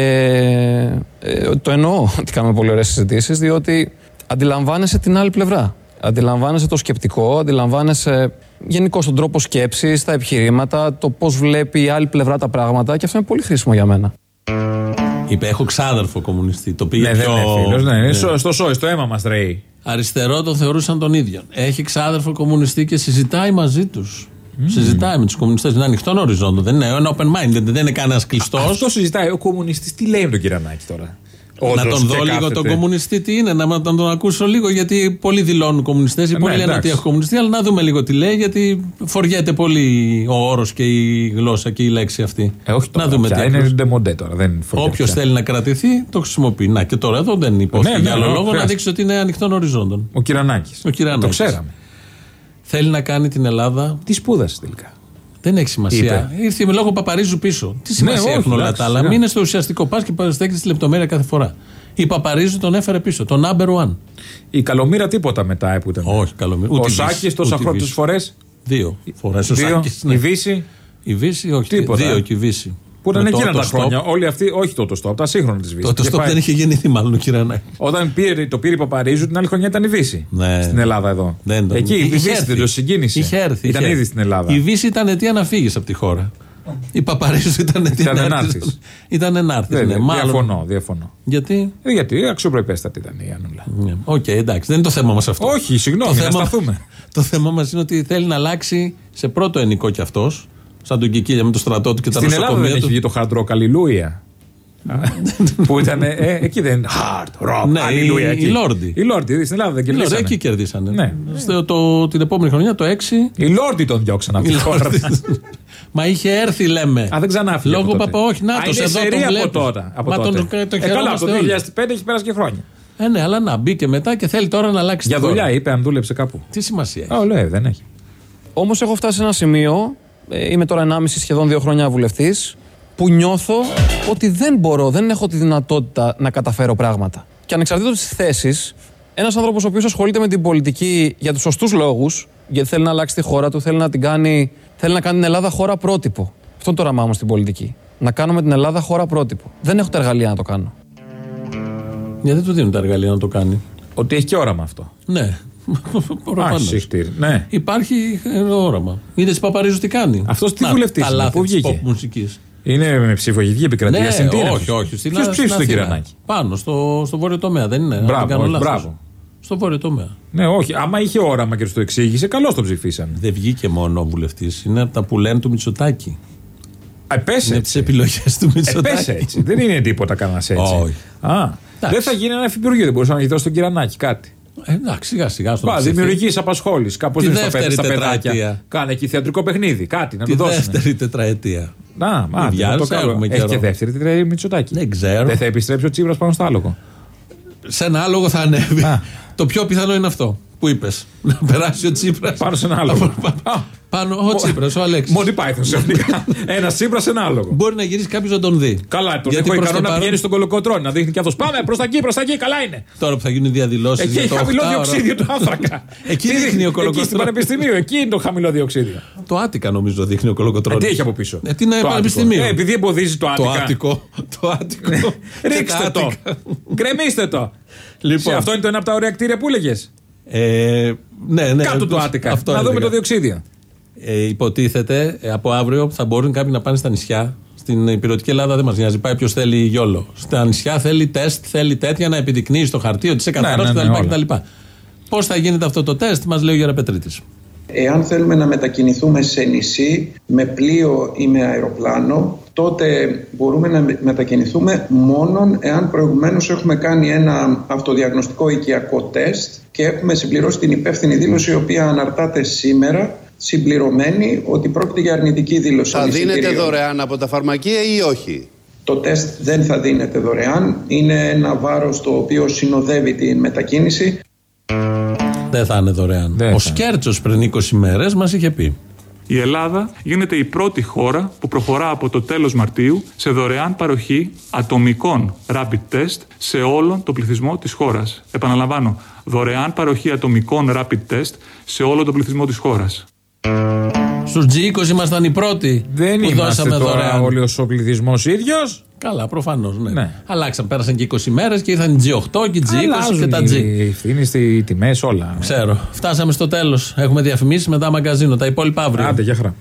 ε, το εννοώ (laughs) ότι κάνουμε πολύ ωραίες συζητήσεις, διότι αντιλαμβάνεσαι την άλλη πλευρά. Αντιλαμβάνεσαι το σκεπτικό, αντιλαμβάνεσαι γενικώ τον τρόπο σκέψης, τα επιχειρήματα, το πώς βλέπει η άλλη πλευρά τα πράγματα και αυτό είναι πολύ χρήσιμο για μένα. Είπε, έχω ξάδερφο κομμουνιστή. Το πήγε Ναι, δεν πιο... είναι φίλος. Ναι, είναι Ναι. στο- στο σόι, στο αίμα μας ρέει. Αριστερό τον θεωρούσαν τον ίδιο. Έχει ξάδερφο κομμουνιστή και συζητάει μαζί του. Συζητάει με τους κομμουνιστές. Είναι ανοιχτόν οριζόντο. Δεν είναι ένα open mind. Δεν είναι κανένας κλειστός. Αυτό συζητάει. Ο κομμουνιστής τι λέει με τον Κυρανάκη τώρα; Να Όντως τον και δω λίγο κάθεται. τον κομμουνιστή τι είναι, να τον, τον ακούσω λίγο γιατί πολλοί δηλώνουν κομμουνιστές ή ναι, πολλοί λένε εντάξει. ότι έχω κομμουνιστή, αλλά να δούμε λίγο τι λέει γιατί φοριέται πολύ ο όρος και η γλώσσα και η λέξη αυτή. Ε, όχι να τώρα, δούμε πια, τι Είναι ακριβώς. ντεμοντέ τώρα. Δεν φοριέται Όποιος πια. θέλει να κρατηθεί το χρησιμοποιεί. Να και τώρα εδώ δεν υπόθηκε Ναι, ναι, για άλλο ναι, λόγο να χρειάζεται. δείξει ότι είναι ανοιχτών οριζόντων. Ο Κυρανάκη. Ο Κυρανάκης. Το ξέραμε. Θέλει να κάνει την Ελλάδα. Τι σπούδασε τελικά. Δεν έχει σημασία. Ήρθε με λόγο Παπαρίζου πίσω. Τι σημασία Ναι, όχι, έχουν όλα εντάξει, τα άλλα; σιγά. Μην είναι στο ουσιαστικό. Πας και στέκει τη λεπτομέρεια κάθε φορά. Η Παπαρίζου τον έφερε πίσω. Το number one. Η Καλομήρα τίποτα μετά ε, που ήταν. Όχι, καλομήρα. Ο Ούτε η Σάκης Βύση, τόσα ούτε η χρόνια Βύση. φορές. Δύο φορές. Ο Δύο. Σάκης, ναι. Η Βύση. Η Βύση, όχι. Τίποτα. Δύο και η Βύση. Που ήταν Με το εκείνα τα autostop. χρόνια. Όλοι αυτοί, όχι το autostop, τα σύγχρονα της Βύση. Το autostop δεν είχε γεννηθεί μάλλον ο Κυρανάκη. Όταν πήρε, το πήρε η Παπαρίζου, την άλλη χρονιά ήταν η Βύση. Ναι. Στην Ελλάδα εδώ. Δεν τον- Εκεί η είχε Βύση έρθει. δεν το συγκίνησε. Είχε έρθει. Ήταν είχε ήδη έρθει. στην Ελλάδα. Η Βύση ήταν αιτία να φύγεις από τη χώρα. Η Παπαρίζου ήταν αιτία Ήταν να έρθεις. ενάρτης. Ήταν ενάρτης. Δεν- Ναι, δεν- μάλλον. Διαφωνώ, διαφωνώ. Γιατί; Ε, γιατί αξιοπρεπέστατη ήταν η Ανούλα. Ναι. Οκ, εντάξει, δεν είναι το θέμα μας αυτό. Όχι, συγγνώμη, να σταθούμε. Το θέμα μας είναι ότι θέλει να αλλάξει σε πρώτο ενικό κι αυτός, σαν τον Κικίλια με το στρατό του και τα Στην Ελλάδα δεν νοσοκομεία έχει του. βγει το hard rock Αλληλούια. (laughs) που ήταν. Ε, εκεί δεν είναι hard rock. Ναι, Αλληλούια. η- εκεί. η Λόρντι. Η Λόρντι, στην Ελλάδα δεν Οι Λόρδοι κερδίσανε. εκεί κερδίσανε. Ναι. Στο, το, την επόμενη χρονιά το 6. Οι Λόρντι τον διώξαν από Οι τη χώρα. Λόρδοι. Μα είχε έρθει, λέμε. Α, δεν ξανάφυγε. Λόγω από τότε. παπα, όχι, να Α, το είναι εδώ σερή τον από βλέπεις. τότε. Από Μα τον- τότε. τον ε, καλά, από το χαιρόμαστε όλοι. 2005 έχει περάσει και χρόνια. Ε, ναι, αλλά να μπήκε μετά και θέλει τώρα να αλλάξει Για τη χώρα. δουλειά είπε, αν δούλεψε κάπου. Τι σημασία έχει. Α, λέει, δεν έχει. Όμως έχω φτάσει σε ένα σημείο, ε, είμαι τώρα 1,5 σχεδόν δύο χρόνια βουλευτής, που νιώθω ότι δεν μπορώ, δεν έχω τη δυνατότητα να καταφέρω πράγματα. Και ανεξαρτήτως της θέσης, ένας άνθρωπος ο οποίος ασχολείται με την πολιτική για τους σωστούς λόγους, γιατί θέλει να αλλάξει τη χώρα του, θέλει να, την κάνει, θέλει να κάνει την Ελλάδα χώρα πρότυπο. Αυτό είναι το όραμά μου στην πολιτική. Να κάνουμε την Ελλάδα χώρα πρότυπο. Δεν έχω τα εργαλεία να το κάνω. Γιατί δεν του δίνουν τα εργαλεία να το κάνει; Ότι έχει και όραμα αυτό. Ναι. (laughs) Προφανώς. Ναι. Υπάρχει ε, όραμα. Είδες τις Παπαρίζους τι κάνει; Αυτός τι Να, βουλευτής τα είναι, λάθη πού της βγήκε; pop μουσικής. Είναι με ψηφογική επικρατεία Ναι, συντήρηση. όχι, όχι. Στην Ποιος στην ψήφισε τον Αθήνα. Κυρανάκη. Πάνω, στο, στο βόρειο τομέα, δεν είναι. αν δεν Μπράβο, κάνω όχι, λάθος. μπράβο. Στο βόρειο τομέα. Ναι, όχι. Άμα είχε όραμα και τους το εξήγησε, καλώς το ψηφίσαν. Δεν βγήκε μόνο ο βουλευτής. Είναι από τα που λένε του Μητσοτάκη. Επέσε. Είναι τις επιλογές του Μητσοτάκη. Επέσε έτσι. δεν είναι τίποτα κανένας έτσι. Όχι. Α, δεν θα γίνει ένα εφηπουργείο, δεν μπορούσε να γυρίσει στον Κυρανάκη κάτι. Ε, εντάξει, σιγά σιγά στον Πα, ψηφί. δημιουργική απασχόληση. Κάπως Τη δεν στα δεύτερη στα τετραετία. παιδάκια. Κάνε εκεί θεατρικό παιχνίδι. Κάτι να Τη του δώσουν. δεύτερη τετραετία. Να, μα, Μην το βιάζεσαι, καλό. έχουμε Έχει καιρό. και δεύτερη τετραετία Μητσοτάκη. Δεν ξέρω. Δεν θα επιστρέψει ο Τσίπρας πάνω στο άλογο. Σε ένα άλογο θα ανέβει. Το πιο πιθανό είναι αυτό που είπες; Να (laughs) περάσει ο Τσίπρας. Πάνω σε ένα άλογο. (laughs) Πάνω ο Τσίπρας, ο Αλέξης. Μόνοι Πάιθον ξαφνικά. (laughs) Ένα Τσίπρας σε ένα άλογο. Μπορεί να γυρίσει κάποιος να τον δει. Καλά, τον Γιατί έχω προς ικανό το να παρόν- πηγαίνει στον κολοκοτρόνη, να δείχνει και αυτός. Πάμε προς τα εκεί, προς τα εκεί, καλά είναι. Τώρα που θα γίνουν διαδηλώσεις. Εκεί χαμηλό διοξίδιο του άνθρακα. Εκεί Τι δείχνει ο Εκεί Κολοκοτρώνης. στο Πανεπιστημίο, εκεί είναι το χαμηλό διοξίδιο. Το Άτικα νομίζω δείχνει ο Ε, Κολοκοτρόνης. Τι έχει από πίσω; Ε, τι είναι Το πανεπιστημίο. Άττικο. Ε, επειδή εμποδίζει το Το Άττικα. Άτικο. Το Άτικο. Ρίξτε Και τα το. Άττικα. Γκρεμίστε το. Λοιπόν. Αυτό είναι το ένα από τα ωραία κτίρια που έλεγες. Ε, ναι, ναι. Κάτω του Άτικα. Αυτό Να δούμε έλεγα. το διοξίδιο. Ε, υποτίθεται ε, από αύριο θα μπορούν κάποιοι να πάνε στα νησιά. Στην υπηρετική Ελλάδα δεν μας νοιάζει. Πάει ποιος θέλει γιόλο. Στα νησιά θέλει τεστ, θέλει τέτοια να επιδεικνύει στο χαρτί ότι είσαι καθαρός ναι, ναι, όλα. κτλ. Πώς θα γίνεται αυτό το τεστ, μας λέει ο Γεραπετρίτη. Εάν θέλουμε να μετακινηθούμε σε νησί με πλοίο ή με αεροπλάνο, τότε μπορούμε να με- μετακινηθούμε μόνον εάν προηγουμένως έχουμε κάνει ένα αυτοδιαγνωστικό οικιακό τεστ και έχουμε συμπληρώσει την υπεύθυνη δήλωση η οποία αναρτάται σήμερα συμπληρωμένη ότι πρόκειται για αρνητική δήλωση. Θα των δίνεται εισιτηρίων. δωρεάν από τα φαρμακεία ή όχι; Το τεστ δεν θα δίνεται δωρεάν. Είναι ένα βάρος το οποίο συνοδεύει την μετακίνηση. Δεν θα είναι δωρεάν. Δεν ο θα. Σκέρτσος πριν 20 μέρες μας είχε πει. Η Ελλάδα γίνεται η πρώτη χώρα που προχωρά από το τέλος Μαρτίου σε δωρεάν παροχή ατομικών rapid test σε όλον τον πληθυσμό της χώρας. Επαναλαμβάνω, δωρεάν παροχή ατομικών rapid test σε όλο τον πληθυσμό της χώρας. Στου G20 ήμασταν οι πρώτοι Δεν που είμαστε δώσαμε τώρα δωρεάν. όλοι ο πληθυσμό ίδιος. Καλά, προφανώς. Ναι. Ναι. Αλλάξαν, πέρασαν και 20 μέρες και ήρθαν οι G8 και οι G20 και τα G. Οι ευθύνες, οι τιμές, όλα. Ξέρω. Φτάσαμε στο τέλος. Έχουμε διαφημίσεις μετά μαγκαζίνο. Τα υπόλοιπα αύριο. Άντε, για χαρά.